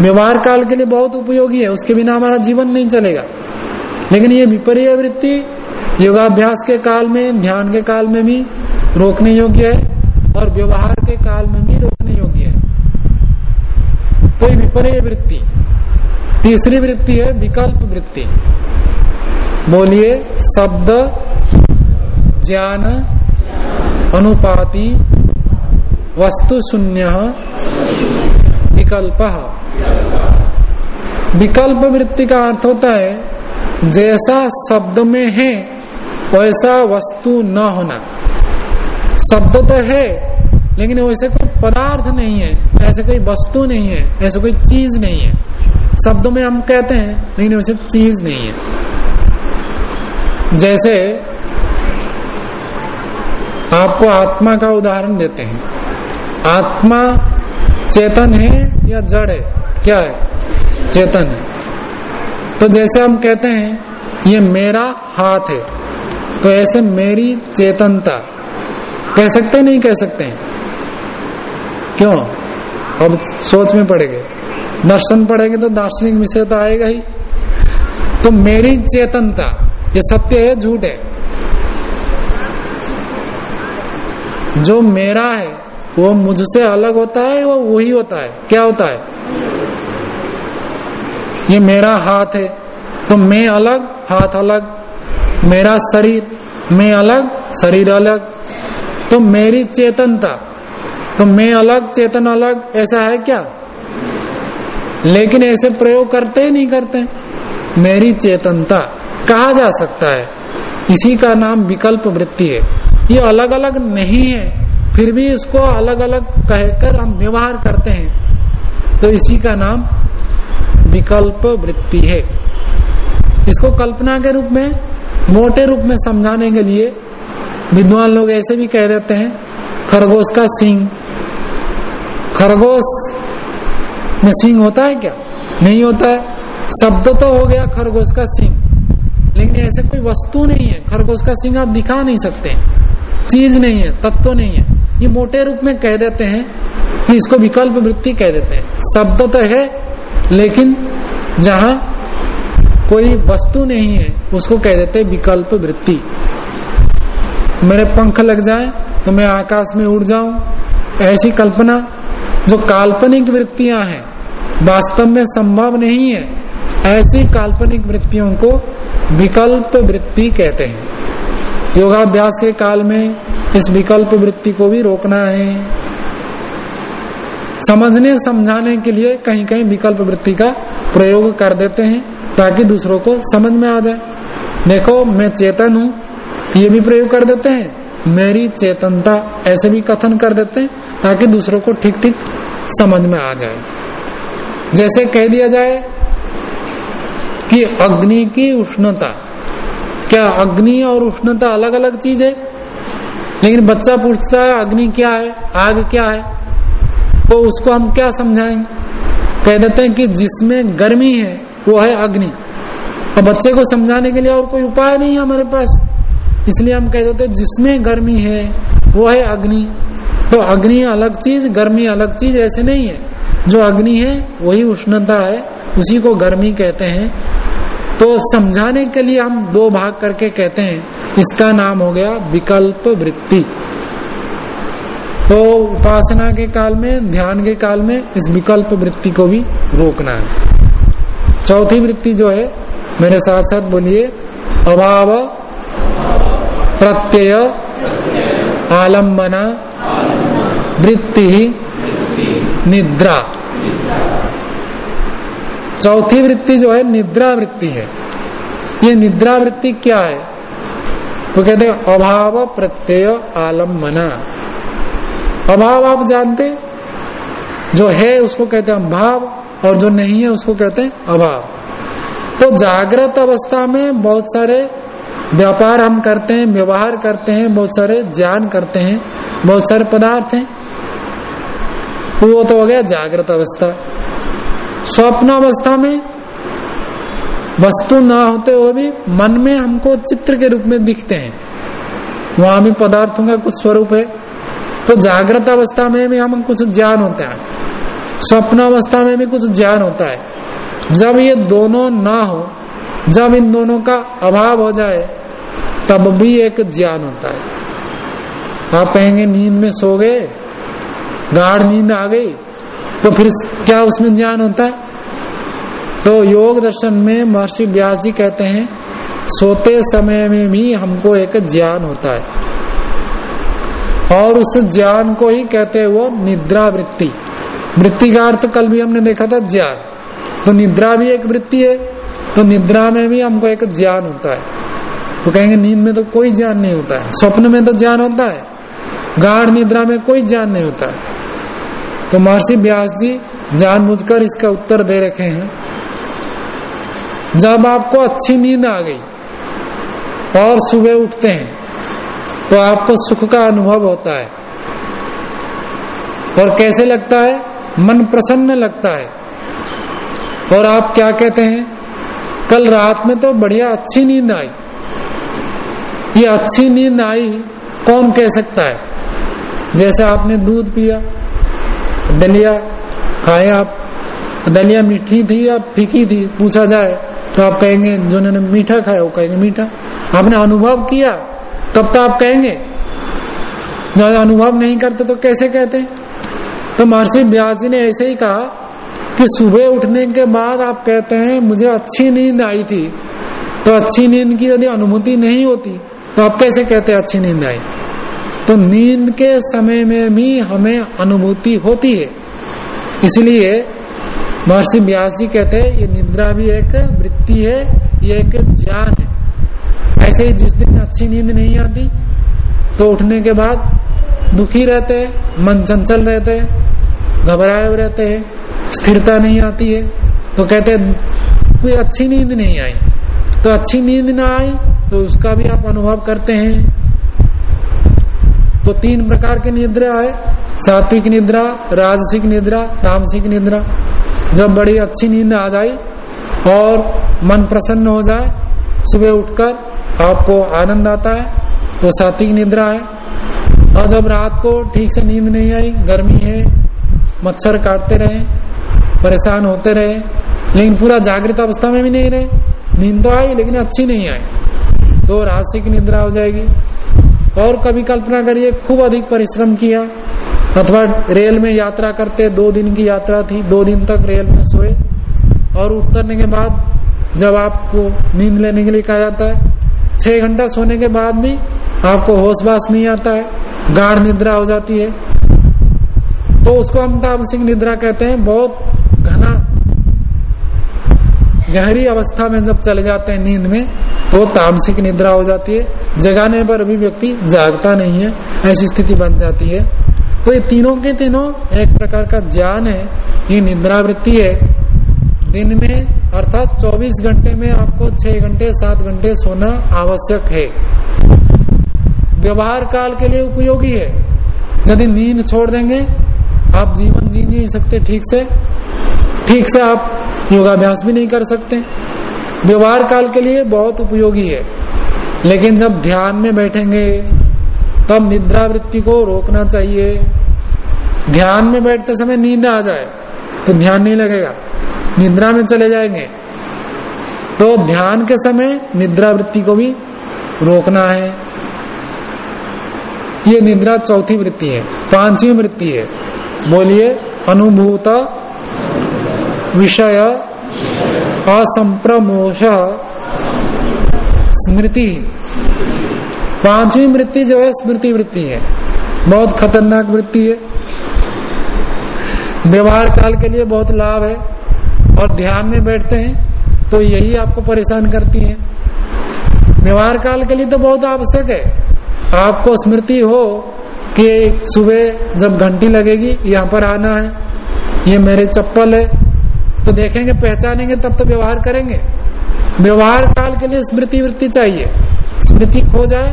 व्यवहार काल के लिए बहुत उपयोगी है, उसके बिना हमारा जीवन नहीं चलेगा। लेकिन ये विपरीय वृत्ति योगाभ्यास के काल में, ध्यान के काल में भी रोकने योग्य है और व्यवहार के काल में भी रोकने योग्य है। कोई विपरीय वृत्ति। तीसरी वृत्ति है विकल्प वृत्ति। बोलिए, शब्द, ज्ञान, अनुपाति, वस्तु शून्य, विकल्प। विकल्प वृत्ति का अर्थ होता है, जैसा शब्द में है, वैसा वस्तु न होना। शब्द तो है, लेकिन वैसे कोई पदार्थ नहीं है, ऐसे कोई वस्तु नहीं है, ऐसे कोई चीज़ नहीं है। शब्दों में हम कहते हैं, लेकिन वैसे चीज़ नहीं है। जैसे आपको आत्मा का उदाहरण देते हैं। आत्मा चेतन है या जड़ है? क्या है? चेतन है। तो जैसे हम कहते हैं, ये मेरा हाथ है तो ऐसे मेरी चेतनता। कह सकते नहीं कह सकते हैं? क्यों? अब सोच में पड़ेंगे। दर्शन पढ़ेंगे तो दार्शनिक विषय तो आएगा ही। तो मेरी चेतनता, ये सत्य है, झूठ है? जो मेरा है, वो मुझसे अलग होता है, वो वही होता है? क्या होता है? ये मेरा हाथ है तो मैं अलग, हाथ अलग। मेरा शरीर, मैं अलग, शरीर अलग। तो मेरी चेतनता तो मैं अलग, चेतन अलग, ऐसा है क्या? लेकिन ऐसे प्रयोग करते ही नहीं करते। मेरी चेतनता कहा जा सकता है? इसी का नाम विकल्प वृत्ति है। ये अलग अलग नहीं है। फिर भी इसको अलग अलग कहकर हम व्यवहार करते हैं। तो इसी का नाम विकल्प वृत्ति है। इसको कल्पना के रूप में, मोटे रूप में समझाने के लिए विद्वान लोग ऐसे भी कह देते हैं, खरगोश का सिंह। खरगोश में सिंह होता है क्या? नहीं होता है। शब्द तो हो गया खरगोश का सिंह। लेकिन ऐसे कोई वस्तु नहीं है। खरगोश का सिंह आप दिखा नहीं सकते चीज़ नहीं है, तत्व तो नहीं है। ये मोटे रूप में कह देते हैं, कि इसको विकल्प वृत्ति कह देते हैं। शब्द तो है, लेकिन जहाँ कोई वस्तु नहीं है, उसको कह देते हैं विकल्प वृत्ति। मेरे पंख लग जाए तो मैं आकाश में उड़ जाऊँ। ऐसी कल्पना, जो काल्पनिक वृत्तियाँ हैं वास्तव में संभव नहीं है। ऐसी काल्पनिक वृत्तियों को विकल्प वृत्ति कहते हैं। योगाभ्यास के काल में इस विकल्प वृत्ति को भी रोकना है। समझने, समझाने के लिए कहीं कहीं विकल्प वृत्ति का प्रयोग कर देते हैं, ताकि दूसरों को समझ में आ जाए। देखो, मैं चेतन हूँ, ये भी प्रयोग कर देते हैं। मेरी चेतनता, ऐसे भी कथन कर देते हैं, ताकि दूसरों को ठीक ठीक समझ में आ जाए। जैसे कह दिया जाए कि अग्नि की उष्णता। क्या अग्नि और उष्णता अलग अलग चीज़ है? लेकिन बच्चा पूछता है, अग्नि क्या है? आग क्या है? तो उसको हम क्या समझाएँगे कह देते हैं कि जिसमें गर्मी है, वो है अग्नि। तो बच्चे को समझाने के लिए और कोई उपाय नहीं है हमारे पास। इसलिए हम कह देते हैं, जिसमें गर्मी है, वो है अग्नि। तो अग्नि अलग चीज़, गर्मी अलग चीज़, ऐसे नहीं है। जो अग्नि है, वही उष्णता है, उसी को गर्मी कहते हैं। तो समझाने के लिए हम दो भाग करके कहते हैं। इसका नाम हो गया विकल्प वृत्ति। तो उपासना के काल में, ध्यान के काल में इस विकल्प वृत्ति को भी रोकना है। चौथी वृत्ति जो है, मेरे साथ साथ बोलिए, अभाव, प्रत्यय, आलम्बना, वृत्ति, निद्रा। चौथी वृत्ति जो है निद्रा वृत्ति है। ये निद्रा वृत्ति क्या है? तो कहते हैं, अभाव प्रत्यय आलम्बना। अभाव आप जानते जो है उसको कहते हैं अभाव, और जो नहीं है उसको कहते हैं अभाव। तो जागृत अवस्था में बहुत सारे व्यापार हम करते हैं, व्यवहार करते हैं, बहुत सारे ज्ञान करते हैं, बहुत सारे पदार्थ हैं। वो तो हो गया जागृत अवस्था। स्वप्न अवस्था में वस्तु ना होते हुए भी मन में हमको चित्र के रूप में दिखते हैं। वहाँ भी पदार्थों का कुछ स्वरूप है। तो जागृत अवस्था में भी हम कुछ ज्ञान होता है। स्वप्न अवस्था में भी कुछ ज्ञान होता है। जब ये दोनों ना हो, जब इन दोनों का अभाव हो जाए, तब भी एक ज्ञान होता है। आप कहेंगे, नींद में सो गए? गाढ़ नींद आ गई। तो फिर क्या उसमें ज्ञान होता है? तो योग दर्शन में महर्षि व्यास जी कहते हैं, सोते समय में भी हमको एक ज्ञान होता है। और उस ज्ञान को ही कहते हैं वो निद्रा वृत्ति वृत्ति का अर्थ कल भी हमने देखा था, ज्ञान। तो निद्रा भी एक वृत्ति है तो निद्रा में भी हमको एक ज्ञान होता है। तो कहेंगे, नींद में तो कोई ज्ञान नहीं होता है, स्वप्न में तो ज्ञान होता है। गाढ़ निद्रा में कोई ज्ञान नहीं होता। है तो महर्षि व्यास जी जानबूझकर इसका उत्तर दे रखे हैं। जब आपको अच्छी नींद आ गई और सुबह उठते हैं तो आपको सुख का अनुभव होता है। और कैसे लगता है? मन प्रसन्न लगता है। और आप क्या कहते हैं? कल रात में तो बढ़िया अच्छी नींद आई। ये अच्छी नींद आई कौन कह सकता है? जैसे आपने दूध पिया दलिया खाए आप दलिया मीठी थी या फीकी थी? पूछा जाए तो आप कहेंगे, जिन्होंने मीठा खाया, वो कहेंगे मीठा। आपने अनुभव किया, तब तो आप कहेंगे। जब अनुभव नहीं करते तो कैसे कहते? तो महर्षि व्यास जी ने ऐसे ही कहा कि सुबह उठने के बाद आप कहते हैं, मुझे अच्छी नींद आई थी। तो अच्छी नींद की यदि अनुभूति नहीं होती तो आप कैसे कहते अच्छी नींद आई? तो नींद के समय में भी हमें अनुभूति होती है। इसलिए महर्षि व्यास जी कहते हैं, ये निद्रा भी एक वृत्ति है, ये एक ज्ञान है। ऐसे ही जिस दिन अच्छी नींद नहीं आती तो उठने के बाद दुखी रहते हैं, मन चंचल रहते हैं, घबराए हुए रहते हैं, स्थिरता नहीं आती है। तो कहते कोई अच्छी नींद नहीं आई। तो अच्छी नींद ना आई तो उसका भी आप अनुभव करते हैं। तो तीन प्रकार की निद्रा है। सात्विक निद्रा, राजसिक निद्रा, तामसिक निद्रा। जब बड़ी अच्छी नींद आ जाए और मन प्रसन्न हो जाए, सुबह उठकर आपको आनंद आता है तो सात्विक निद्रा है। और जब रात को ठीक से नींद नहीं आई, गर्मी है, मच्छर काटते रहे, परेशान होते रहे, लेकिन पूरा जागृत अवस्था में भी नहीं रहे। नींद तो आई, लेकिन अच्छी नहीं आई। तो रासिक निद्रा हो जाएगी। और कभी कल्पना करिए, खूब अधिक परिश्रम किया। अथवा रेल में यात्रा करते, दो दिन की यात्रा थी, दो दिन तक रेल में सोए। और उतरने के बाद जब आपको नींद लेने के लिए कहा जाता है, छह घंटा सोने के बाद भी आपको होश बास नहीं आता है, गाढ़ निद्रा हो जाती है। तो उसको हम तामसिक निद्रा कहते हैं, बहुत घना, गहरी अवस्था में जब चले जाते हैं नींद में तो तामसिक निद्रा हो जाती है, जगाने पर भी व्यक्ति जागता नहीं है, ऐसी स्थिति बन जाती है। तो ये तीनों के तीनों एक प्रकार का ज्ञान है, ये निद्रावृत्ति है। दिन में अर्थात 24 घंटे में आपको 6 घंटे 7 घंटे सोना आवश्यक है। व्यवहार काल के लिए उपयोगी है। यदि नींद छोड़ देंगे, आप जीवन जी नहीं सकते ठीक से। ठीक से आप योगाभ्यास भी नहीं कर सकते। व्यवहार काल के लिए बहुत उपयोगी है। लेकिन जब ध्यान में बैठेंगे, तब निद्रावृत्ति को रोकना चाहिए। ध्यान में बैठते समय नींद आ जाए तो ध्यान नहीं लगेगा। निद्रा में चले जाएँगे। तो ध्यान के समय निद्रावृत्ति को भी रोकना है। ये निद्रा चौथी वृत्ति है, पांचवी वृत्ति है। बोलिए, अनुभूत विषय असंप्रमोश स्मृति। पांचवी वृत्ति जो है, स्मृति वृत्ति है। बहुत खतरनाक वृत्ति है। व्यवहार काल के लिए बहुत लाभ है। और ध्यान में बैठते हैं तो यही आपको परेशान करती है। व्यवहार काल के लिए तो बहुत आवश्यक है। आपको स्मृति हो कि सुबह जब घंटी लगेगी, यहाँ पर आना है। ये मेरे चप्पल है। तो देखेंगे, पहचानेंगे, तब तो व्यवहार करेंगे। व्यवहार काल के लिए स्मृति वृत्ति चाहिए। स्मृति खो जाए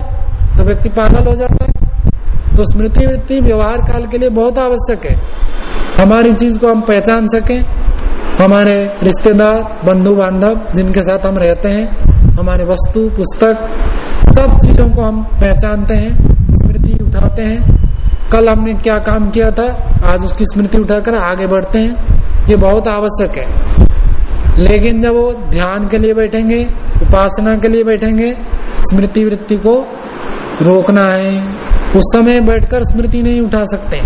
तो व्यक्ति पागल हो जाता है। तो स्मृति वृत्ति व्यवहार काल के लिए बहुत आवश्यक है। हमारी चीज़ को हम पहचान सकें। हमारे रिश्तेदार बंधु बांधव जिनके साथ हम रहते हैं, हमारे वस्तु, पुस्तक, सब चीज़ों को हम पहचानते हैं, स्मृति उठाते हैं। कल हमने क्या काम किया था? आज उसकी स्मृति उठाकर आगे बढ़ते हैं। ये बहुत आवश्यक है। लेकिन जब वो ध्यान के लिए बैठेंगे, उपासना के लिए बैठेंगे स्मृति वृत्ति को रोकना है, उस समय बैठकर स्मृति नहीं उठा सकते।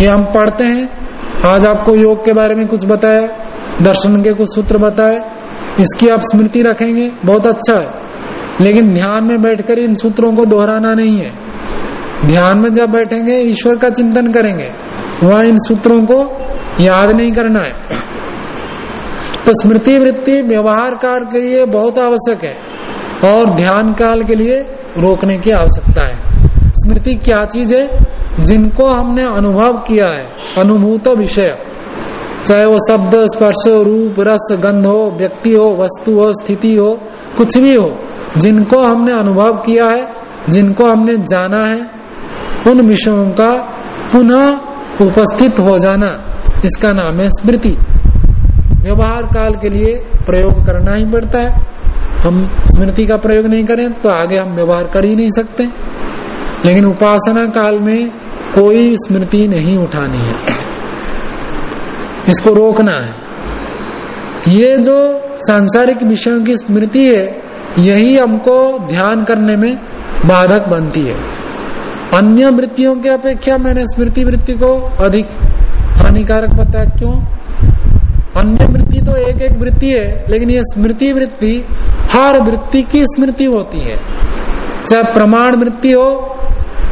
ये हम पढ़ते हैं। आज आपको योग के बारे में कुछ बताया, दर्शन के कुछ सूत्र बताए, इसकी आप स्मृति रखेंगे, बहुत अच्छा है। लेकिन ध्यान में बैठकर इन सूत्रों को दोहराना नहीं है। ध्यान में जब बैठेंगे, ईश्वर का चिंतन करेंगे। वह इन सूत्रों को याद नहीं करना है। तो स्मृति वृत्ति व्यवहार काल के लिए बहुत आवश्यक है और ध्यान काल के लिए रोकने की आवश्यकता है। स्मृति क्या चीज़ है जिनको हमने अनुभव किया है? अनुभूत विषय। चाहे वो शब्द, स्पर्श, रूप, रस, गंध हो, व्यक्ति हो, वस्तु हो, स्थिति हो, कुछ भी हो, जिनको हमने अनुभव किया है, जिनको हमने जाना है, उन विषयों का पुनः उपस्थित हो जाना, इसका नाम है स्मृति। व्यवहार काल के लिए प्रयोग करना ही पड़ता है। हम स्मृति का प्रयोग नहीं करें तो आगे हम व्यवहार कर ही नहीं सकते। लेकिन उपासना काल में कोई स्मृति नहीं उठानी है। इसको रोकना है। ये जो सांसारिक विषयों की स्मृति है, यही हमको ध्यान करने में बाधक बनती है। अन्य वृत्तियों की अपेक्षा मैंने स्मृति वृत्ति को अधिक हानिकारक बताया। क्यों? अन्य वृत्ति तो एक एक वृत्ति है, लेकिन ये स्मृति वृत्ति हर वृत्ति की स्मृति होती है। चाहे प्रमाण वृत्ति हो,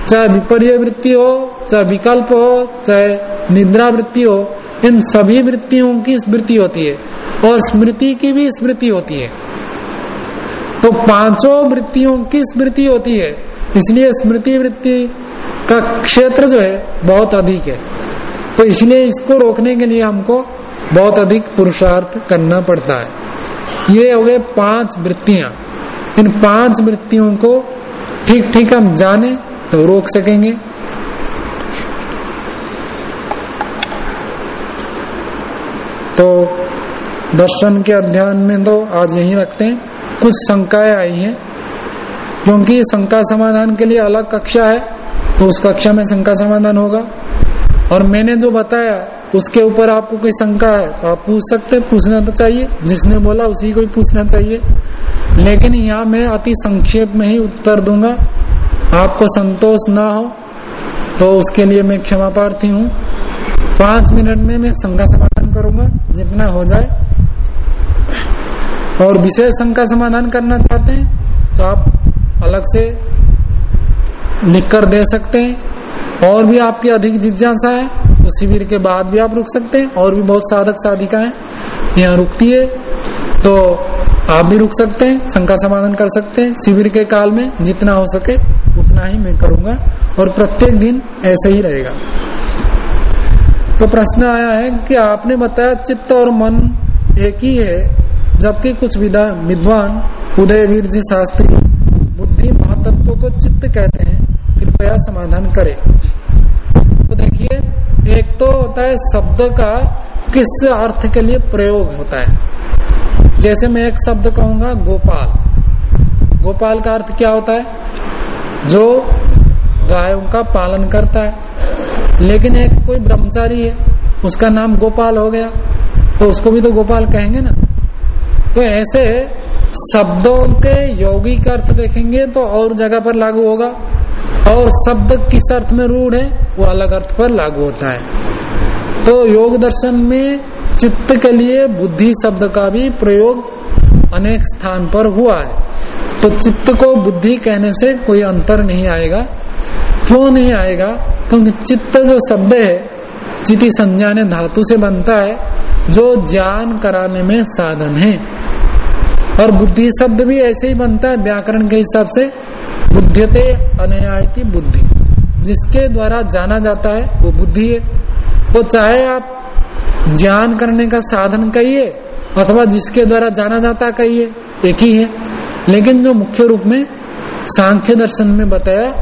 चाहे विपर्य वृत्ति हो, चाहे विकल्प हो, चाहे निद्रा वृत्ति हो, इन सभी वृत्तियों की स्मृति होती है, और स्मृति की भी स्मृति होती है। तो पाँचों वृत्तियों की स्मृति होती है इसलिए स्मृति वृत्ति का क्षेत्र जो है बहुत अधिक है। तो इसलिए इसको रोकने के लिए हमको बहुत अधिक पुरुषार्थ करना पड़ता है। ये हो गए पाँच वृत्तियाँ। इन पाँच वृत्तियों को ठीक ठीक हम जाने तो रोक सकेंगे। तो दर्शन के अध्ययन में तो आज यही रखते हैं। कुछ शंकाएँ आई हैं। क्योंकि शंका समाधान के लिए अलग कक्षा है तो उस कक्षा में शंका समाधान होगा। और मैंने जो बताया, उसके ऊपर आपको कोई शंका है तो आप पूछ सकते हैं, पूछना तो चाहिए। जिसने बोला, उसी को ही पूछना चाहिए। लेकिन यहाँ मैं अति संक्षेप में ही उत्तर दूँगा। आपको संतोष ना हो तो उसके लिए मैं क्षमा प्रार्थी हूँ। पाँच मिनट में मैं शंका समाधान करूँगा, जितना हो जाए। और विशेष शंका समाधान करना चाहते हैं तो आप अलग से लिख कर दे सकते हैं। और भी आपकी अधिक जिज्ञासा है तो शिविर के बाद भी आप रुक सकते हैं। और भी बहुत साधक साधिकाएँ यहाँ रुकती है तो आप भी रुक सकते हैं, शंका समाधान कर सकते हैं। शिविर के काल में जितना हो सके, उतना ही मैं करूँगा, और प्रत्येक दिन ऐसे ही रहेगा। तो प्रश्न आया है कि आपने बताया चित्त और मन एक ही है, जबकि कुछ विद्वान, उदयवीर जी शास्त्री महातत्व को चित्त कहते हैं, कृपया समाधान करें। तो देखिए, एक तो होता है शब्द का किस अर्थ के लिए प्रयोग होता है। जैसे मैं एक शब्द कहूँगा, गोपाल। गोपाल का अर्थ क्या होता है? जो गायों का पालन करता है। लेकिन एक कोई ब्रह्मचारी है, उसका नाम गोपाल हो गया तो उसको भी तो गोपाल कहेंगे ना। तो ऐसे शब्दों के यौगिक अर्थ देखेंगे तो और जगह पर लागू होगा। और शब्द किस अर्थ में रूढ़ है, वो अलग अर्थ पर लागू होता है। तो योग दर्शन में चित्त के लिए बुद्धि शब्द का भी प्रयोग अनेक स्थान पर हुआ है। तो चित्त को बुद्धि कहने से कोई अंतर नहीं आएगा। क्यों नहीं आएगा? क्योंकि चित्त जो शब्द है चिति संज्ञान धातु से बनता है, जो ज्ञान कराने में साधन है। और बुद्धि शब्द भी ऐसे ही बनता है, व्याकरण के हिसाब से, बुद्धियते अनयायती बुद्धि। जिसके द्वारा जाना जाता है, वो बुद्धि है। तो चाहे आप ज्ञान करने का साधन कहिए, अथवा जिसके द्वारा जाना जाता कहिए, एक ही है। लेकिन जो मुख्य रूप में सांख्य दर्शन में बताया,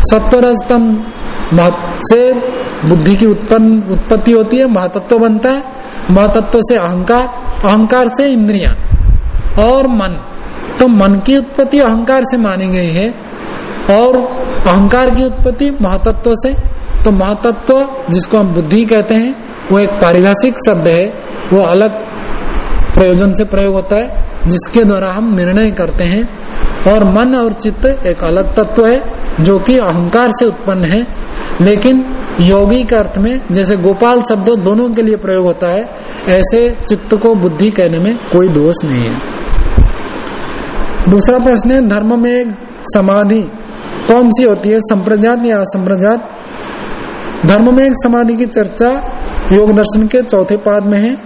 सत्वरजतम से बुद्धि की उत्पन्न, उत्पत्ति होती है, महातत्व बनता है। महातत्व से अहंकार अहंकार से इंद्रिया। और मन। तो मन की उत्पत्ति अहंकार से मानी गई है और अहंकार की उत्पत्ति महातत्व से। तो महातत्व, जिसको हम बुद्धि कहते हैं, वो एक पारिभाषिक शब्द है। वो अलग प्रयोजन से प्रयोग होता है, जिसके द्वारा हम निर्णय करते हैं। और मन और चित्त एक अलग तत्व है, जो कि अहंकार से उत्पन्न है। लेकिन योगी के अर्थ में, जैसे गोपाल शब्द दोनों के लिए प्रयोग होता है ऐसे चित्त को बुद्धि कहने में कोई दोष नहीं है। दूसरा प्रश्न है, धर्म में समाधि कौन सी होती है? संप्रजात या असंप्रजात? धर्म में एक समाधि की चर्चा योग दर्शन के चौथे पाद में है।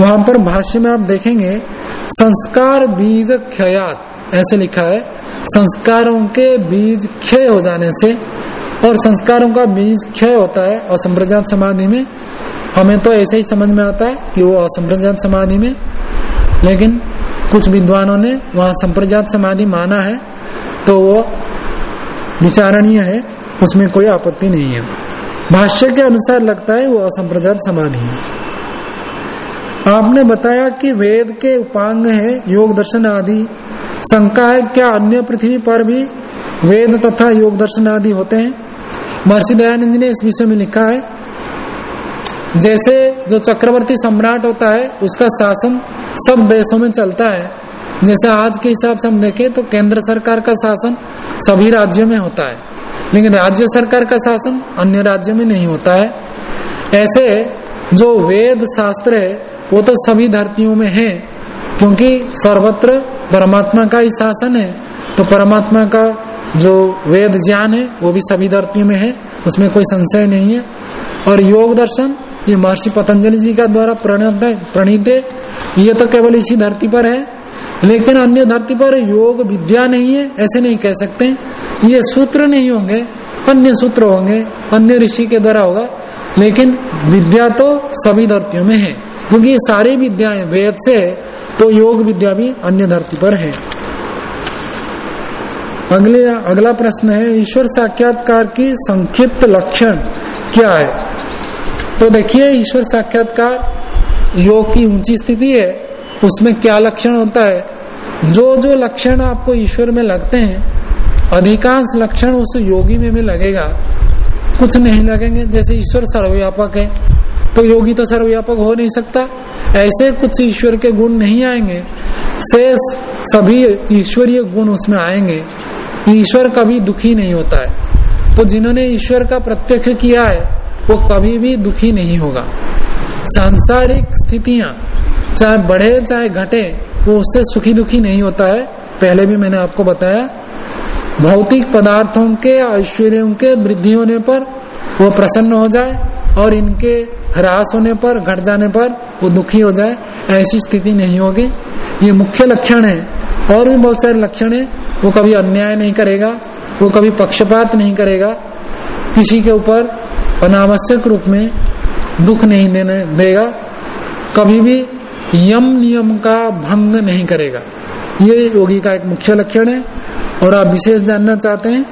वहाँ पर भाष्य में आप देखेंगे, संस्कार बीज क्षयात, ऐसे लिखा है, संस्कारों के बीज क्षय हो जाने से, और संस्कारों का बीज क्षय होता है असंप्रजात समाधि में। हमें तो ऐसे ही समझ में आता है कि वो असंप्रजात समाधि में, लेकिन कुछ विद्वानों ने वहाँ संप्रजात समाधि माना है तो वो विचारणीय है, उसमें कोई आपत्ति नहीं है। भाष्य के अनुसार लगता है वो असंप्रजात समाधि है। आपने बताया कि वेद के उपांग है, योग दर्शन आदि। शंका है, क्या अन्य पृथ्वी पर भी वेद तथा योग दर्शन आदि होते हैं? महर्षि दयानंद ने इस विषय में लिखा है जैसे जो चक्रवर्ती सम्राट होता है, उसका शासन सब देशों में चलता है। जैसे आज के हिसाब से हम देखें तो केंद्र सरकार का शासन सभी राज्यों में होता है। लेकिन राज्य सरकार का शासन अन्य राज्यों में नहीं होता है। ऐसे जो वेद शास्त्र है, वो तो सभी धरतियों में है, क्योंकि सर्वत्र परमात्मा का ही शासन है। तो परमात्मा का जो वेद ज्ञान है, वो भी सभी धरतियों में है, उसमें कोई संशय नहीं है। और योग दर्शन ये महर्षि पतंजलि जी का द्वारा प्रणीत है प्रणीत है। ये तो केवल इसी धरती पर है। लेकिन अन्य धरती पर योग, विद्या नहीं है, ऐसे नहीं कह सकते। ये सूत्र नहीं होंगे, अन्य सूत्र होंगे, अन्य ऋषि के द्वारा होगा। लेकिन विद्या तो सभी धरतियों में है। क्योंकि ये सारी विद्याएँ वेद से तो योग विद्या भी अन्य धरती पर है। अगले, अगला प्रश्न है, ईश्वर साक्षात्कार की संक्षिप्त लक्षण क्या है? तो देखिए, ईश्वर साक्षात्कार योग की ऊँची स्थिति है, उसमें क्या लक्षण होता है? जो जो लक्षण आपको ईश्वर में लगते हैं, अधिकांश लक्षण उस योगी में भी लगेगा। कुछ नहीं लगेंगे, जैसे ईश्वर सर्वव्यापक है तो योगी तो सर्वव्यापक हो नहीं सकता। ऐसे कुछ ईश्वर के गुण नहीं आएँगे। शेष सभी ईश्वरीय गुण उसमें आएँगे। ईश्वर कभी दुखी नहीं होता है। तो जिन्होंने ईश्वर का प्रत्यक्ष किया है वो कभी भी दुखी नहीं होगा। सांसारिक स्थितियाँ, चाहे बढ़े, चाहे घटे, वो उससे सुखी दुखी नहीं होता है। पहले भी मैंने आपको बताया, भौतिक पदार्थों के, ऐश्वर्यों के वृद्धि होने पर वो प्रसन्न हो जाए और इनके ह्रास होने पर, घट जाने पर वो दुखी हो जाए, ऐसी स्थिति नहीं होगी। ये मुख्य लक्षण है, और भी बहुत सारे लक्षण है। वो कभी अन्याय नहीं करेगा, वो कभी पक्षपात नहीं करेगा। किसी के ऊपर अनावश्यक रूप में दुख नहीं देने देगा, कभी भी यम नियम का भंग नहीं करेगा। ये योगी का एक मुख्य लक्षण है, और आप विशेष जानना चाहते हैं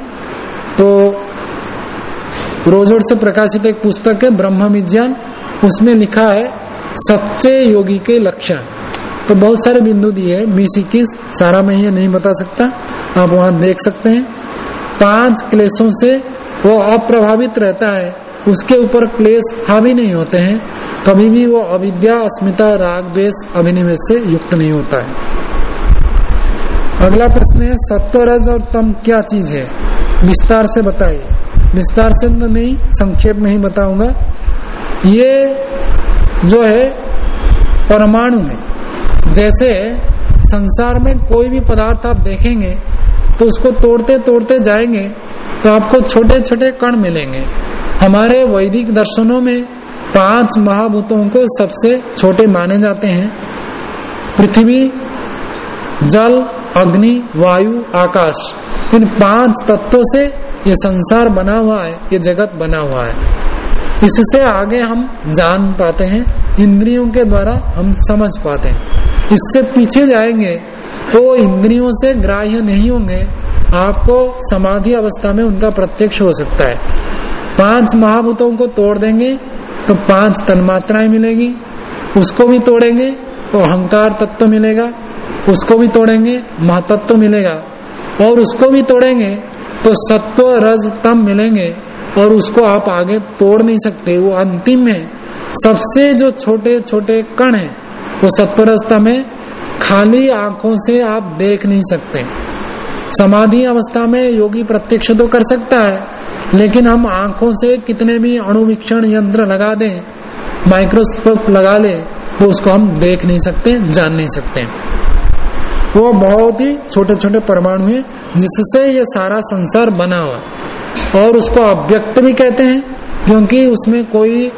तो रोजोड़ से प्रकाशित एक पुस्तक है, ब्रह्म विज्ञान, उसमें लिखा है, सच्चे योगी के लक्षण। तो बहुत सारे बिंदु दिए है बीस इक्कीस सारा मैं ये नहीं बता सकता, आप वहाँ देख सकते हैं। पाँच क्लेशों से वो अप्रभावित रहता है उसके ऊपर क्लेश हावी नहीं होते हैं। कभी भी वो अविद्या, अस्मिता, राग, द्वेष, अभिनिवेश से युक्त नहीं होता है। अगला प्रश्न है सत्व रज और तम क्या चीज़ है? विस्तार से बताइए। विस्तार से तो नहीं, संक्षेप में ही बताऊँगा। ये जो है, परमाणु है। जैसे संसार में कोई भी पदार्थ आप देखेंगे तो उसको तोड़ते तोड़ते जाएँगे तो आपको छोटे छोटे कण मिलेंगे। हमारे वैदिक दर्शनों में पाँच महाभूतों को सबसे छोटे माने जाते हैं। पृथ्वी, जल, अग्नि, वायु, आकाश। इन पाँच तत्वों से ये संसार बना हुआ है, ये जगत बना हुआ है। इससे आगे हम जान पाते हैं, इंद्रियों के द्वारा हम समझ पाते हैं। इससे पीछे जाएँगे तो इंद्रियों से ग्राह्य नहीं होंगे, आपको समाधि अवस्था में उनका प्रत्यक्ष हो सकता है। पाँच महाभूतों को तोड़ देंगे तो पाँच तन्मात्राएँ मिलेगी। उसको भी तोड़ेंगे तो अहंकार तत्व मिलेगा। उसको भी तोड़ेंगे, महातत्व मिलेगा। और उसको भी तोड़ेंगे तो सत्व, रज, तम मिलेंगे। और उसको आप आगे तोड़ नहीं सकते, वो अंतिम में सबसे जो छोटे छोटे कण है, वो सत्वरस्ता है। खाली आँखों से आप देख नहीं सकते। समाधि अवस्था में योगी प्रत्यक्ष तो कर सकता है लेकिन हम आँखों से कितने भी अणुवीक्षण यंत्र लगा दें माइक्रोस्कोप लगा ले तो उसको हम देख नहीं सकते, जान नहीं सकते। वो बहुत ही छोटे छोटे परमाणु है, जिससे ये सारा संसार बना हुआ और उसको अव्यक्त भी कहते हैं, क्योंकि उसमें कोई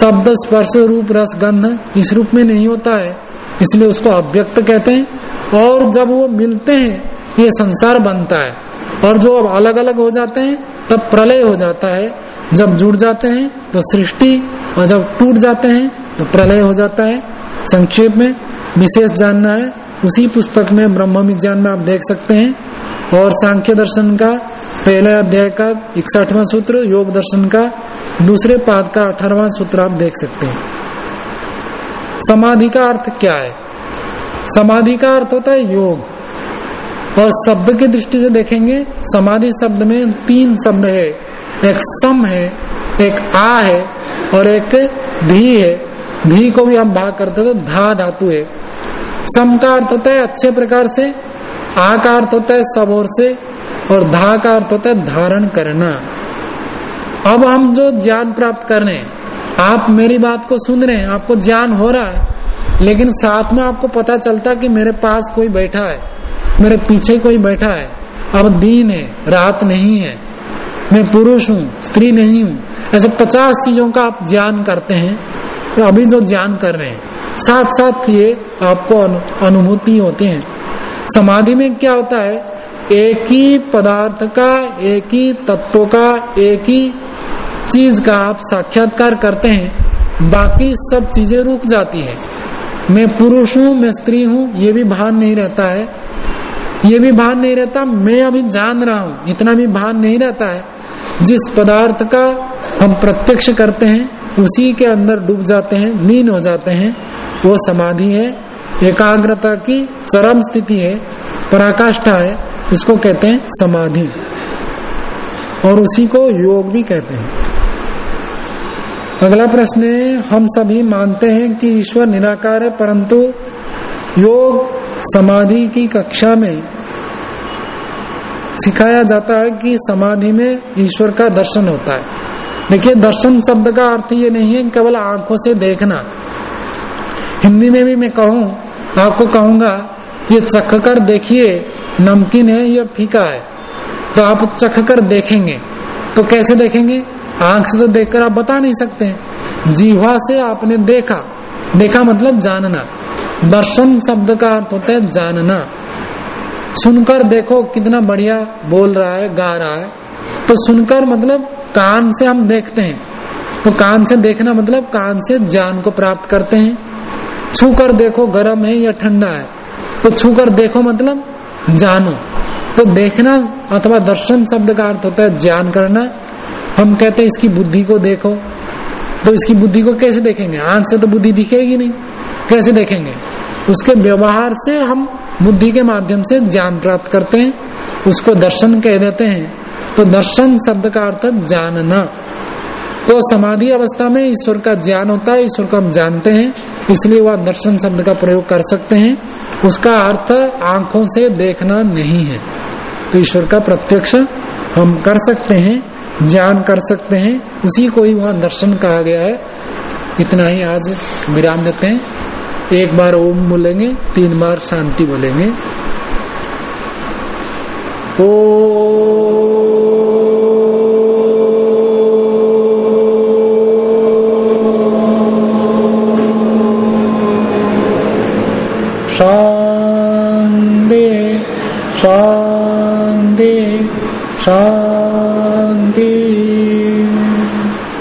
शब्द, स्पर्श, रूप, रस, गंध इस रूप में नहीं होता है। इसलिए उसको अव्यक्त कहते हैं। और जब वो मिलते हैं, ये संसार बनता है। और जो अब अलग अलग हो जाते हैं तब प्रलय हो जाता है। जब जुड़ जाते हैं तो सृष्टि, और जब टूट जाते हैं तो प्रलय हो जाता है। संक्षेप में विशेष जानना है, उसी पुस्तक में ब्रह्म विज्ञान में आप देख सकते हैं। और सांख्य दर्शन का पहले अध्याय का इकसठवा सूत्र, योग दर्शन का दूसरे पाद का अठारवा सूत्र आप देख सकते हैं। समाधि का अर्थ क्या है? समाधि का अर्थ होता है योग। और शब्द की दृष्टि से देखेंगे, समाधि शब्द में तीन शब्द है। एक सम है, एक आ है और एक धी है। धी को भी हम भाग करते तो धा धातु है। सम का अर्थ होता है अच्छे प्रकार से, आ का अर्थ होता है सब ओर से और धा का अर्थ होता है धारण करना। अब हम जो ज्ञान प्राप्त कर रहे हैं, आप मेरी बात को सुन रहे हैं, आपको ज्ञान हो रहा है, लेकिन साथ में आपको पता चलता कि मेरे पास कोई बैठा है। मेरे पीछे कोई बैठा है। अब दिन है, रात नहीं है। मैं पुरुष हूँ, स्त्री नहीं हूँ। ऐसे पचास चीज़ों का आप ज्ञान करते हैं तो अभी जो ज्ञान कर रहे हैं साथ साथ ये आपको अनुभूति होती है। समाधि में क्या होता है? एक ही पदार्थ का, एक ही तत्व का, एक ही चीज़ का आप साक्षात्कार करते हैं, बाकी सब चीज़ें रुक जाती है। मैं पुरुष हूँ, मैं स्त्री हूँ, ये भी भान नहीं रहता है। ये भी भान नहीं रहता, मैं अभी जान रहा हूँ, इतना भी भान नहीं रहता है। जिस पदार्थ का हम प्रत्यक्ष करते हैं, उसी के अंदर डूब जाते हैं, लीन हो जाते हैं, वो समाधि है, एकाग्रता की चरम स्थिति है, पराकाष्ठा है, इसको कहते हैं समाधि। और उसी को योग भी कहते हैं। अगला प्रश्न है, हम सभी मानते हैं कि ईश्वर निराकार है, परंतु योग समाधि की कक्षा में सिखाया जाता है कि समाधि में ईश्वर का दर्शन होता है। देखिए, दर्शन शब्द का अर्थ ये नहीं है केवल आँखों से देखना। हिंदी में भी मैं कहूँ, आपको कहूँगा, ये चख कर देखिए, नमकीन है या फीका है। तो आप चख कर देखेंगे। तो कैसे देखेंगे? आँख से तो देखकर आप बता नहीं सकते। जीवा से आपने देखा। देखा मतलब जानना। दर्शन शब्द का अर्थ होता है जानना। सुनकर देखो कितना बढ़िया बोल रहा है, गा रहा है। तो सुनकर मतलब कान से हम देखते हैं। तो कान से देखना मतलब कान से ज्ञान को प्राप्त करते हैं। छू कर देखो गर्म है या ठंडा है। तो छू कर देखो मतलब जानो। तो देखना अथवा दर्शन शब्द का अर्थ होता है ज्ञान करना। हम कहते हैं इसकी बुद्धि को देखो। तो इसकी बुद्धि को कैसे देखेंगे? आँख से तो बुद्धि दिखेगी नहीं। कैसे देखेंगे? उसके व्यवहार से हम बुद्धि के माध्यम से ज्ञान प्राप्त करते हैं, उसको दर्शन कह देते हैं। तो दर्शन शब्द का अर्थ जानना। तो समाधि अवस्था में ईश्वर का ज्ञान होता है, ईश्वर को हम जानते हैं, इसलिए वह दर्शन शब्द का प्रयोग कर सकते हैं। उसका अर्थ आँखों से देखना नहीं है। तो ईश्वर का प्रत्यक्ष हम कर सकते हैं, ज्ञान कर सकते हैं, उसी को ही वहाँ दर्शन कहा गया है। इतना ही आज विराम देते हैं। एक बार ओम बोलेंगे तीन बार शांति बोलेंगे। ओ शांति शांति शांति।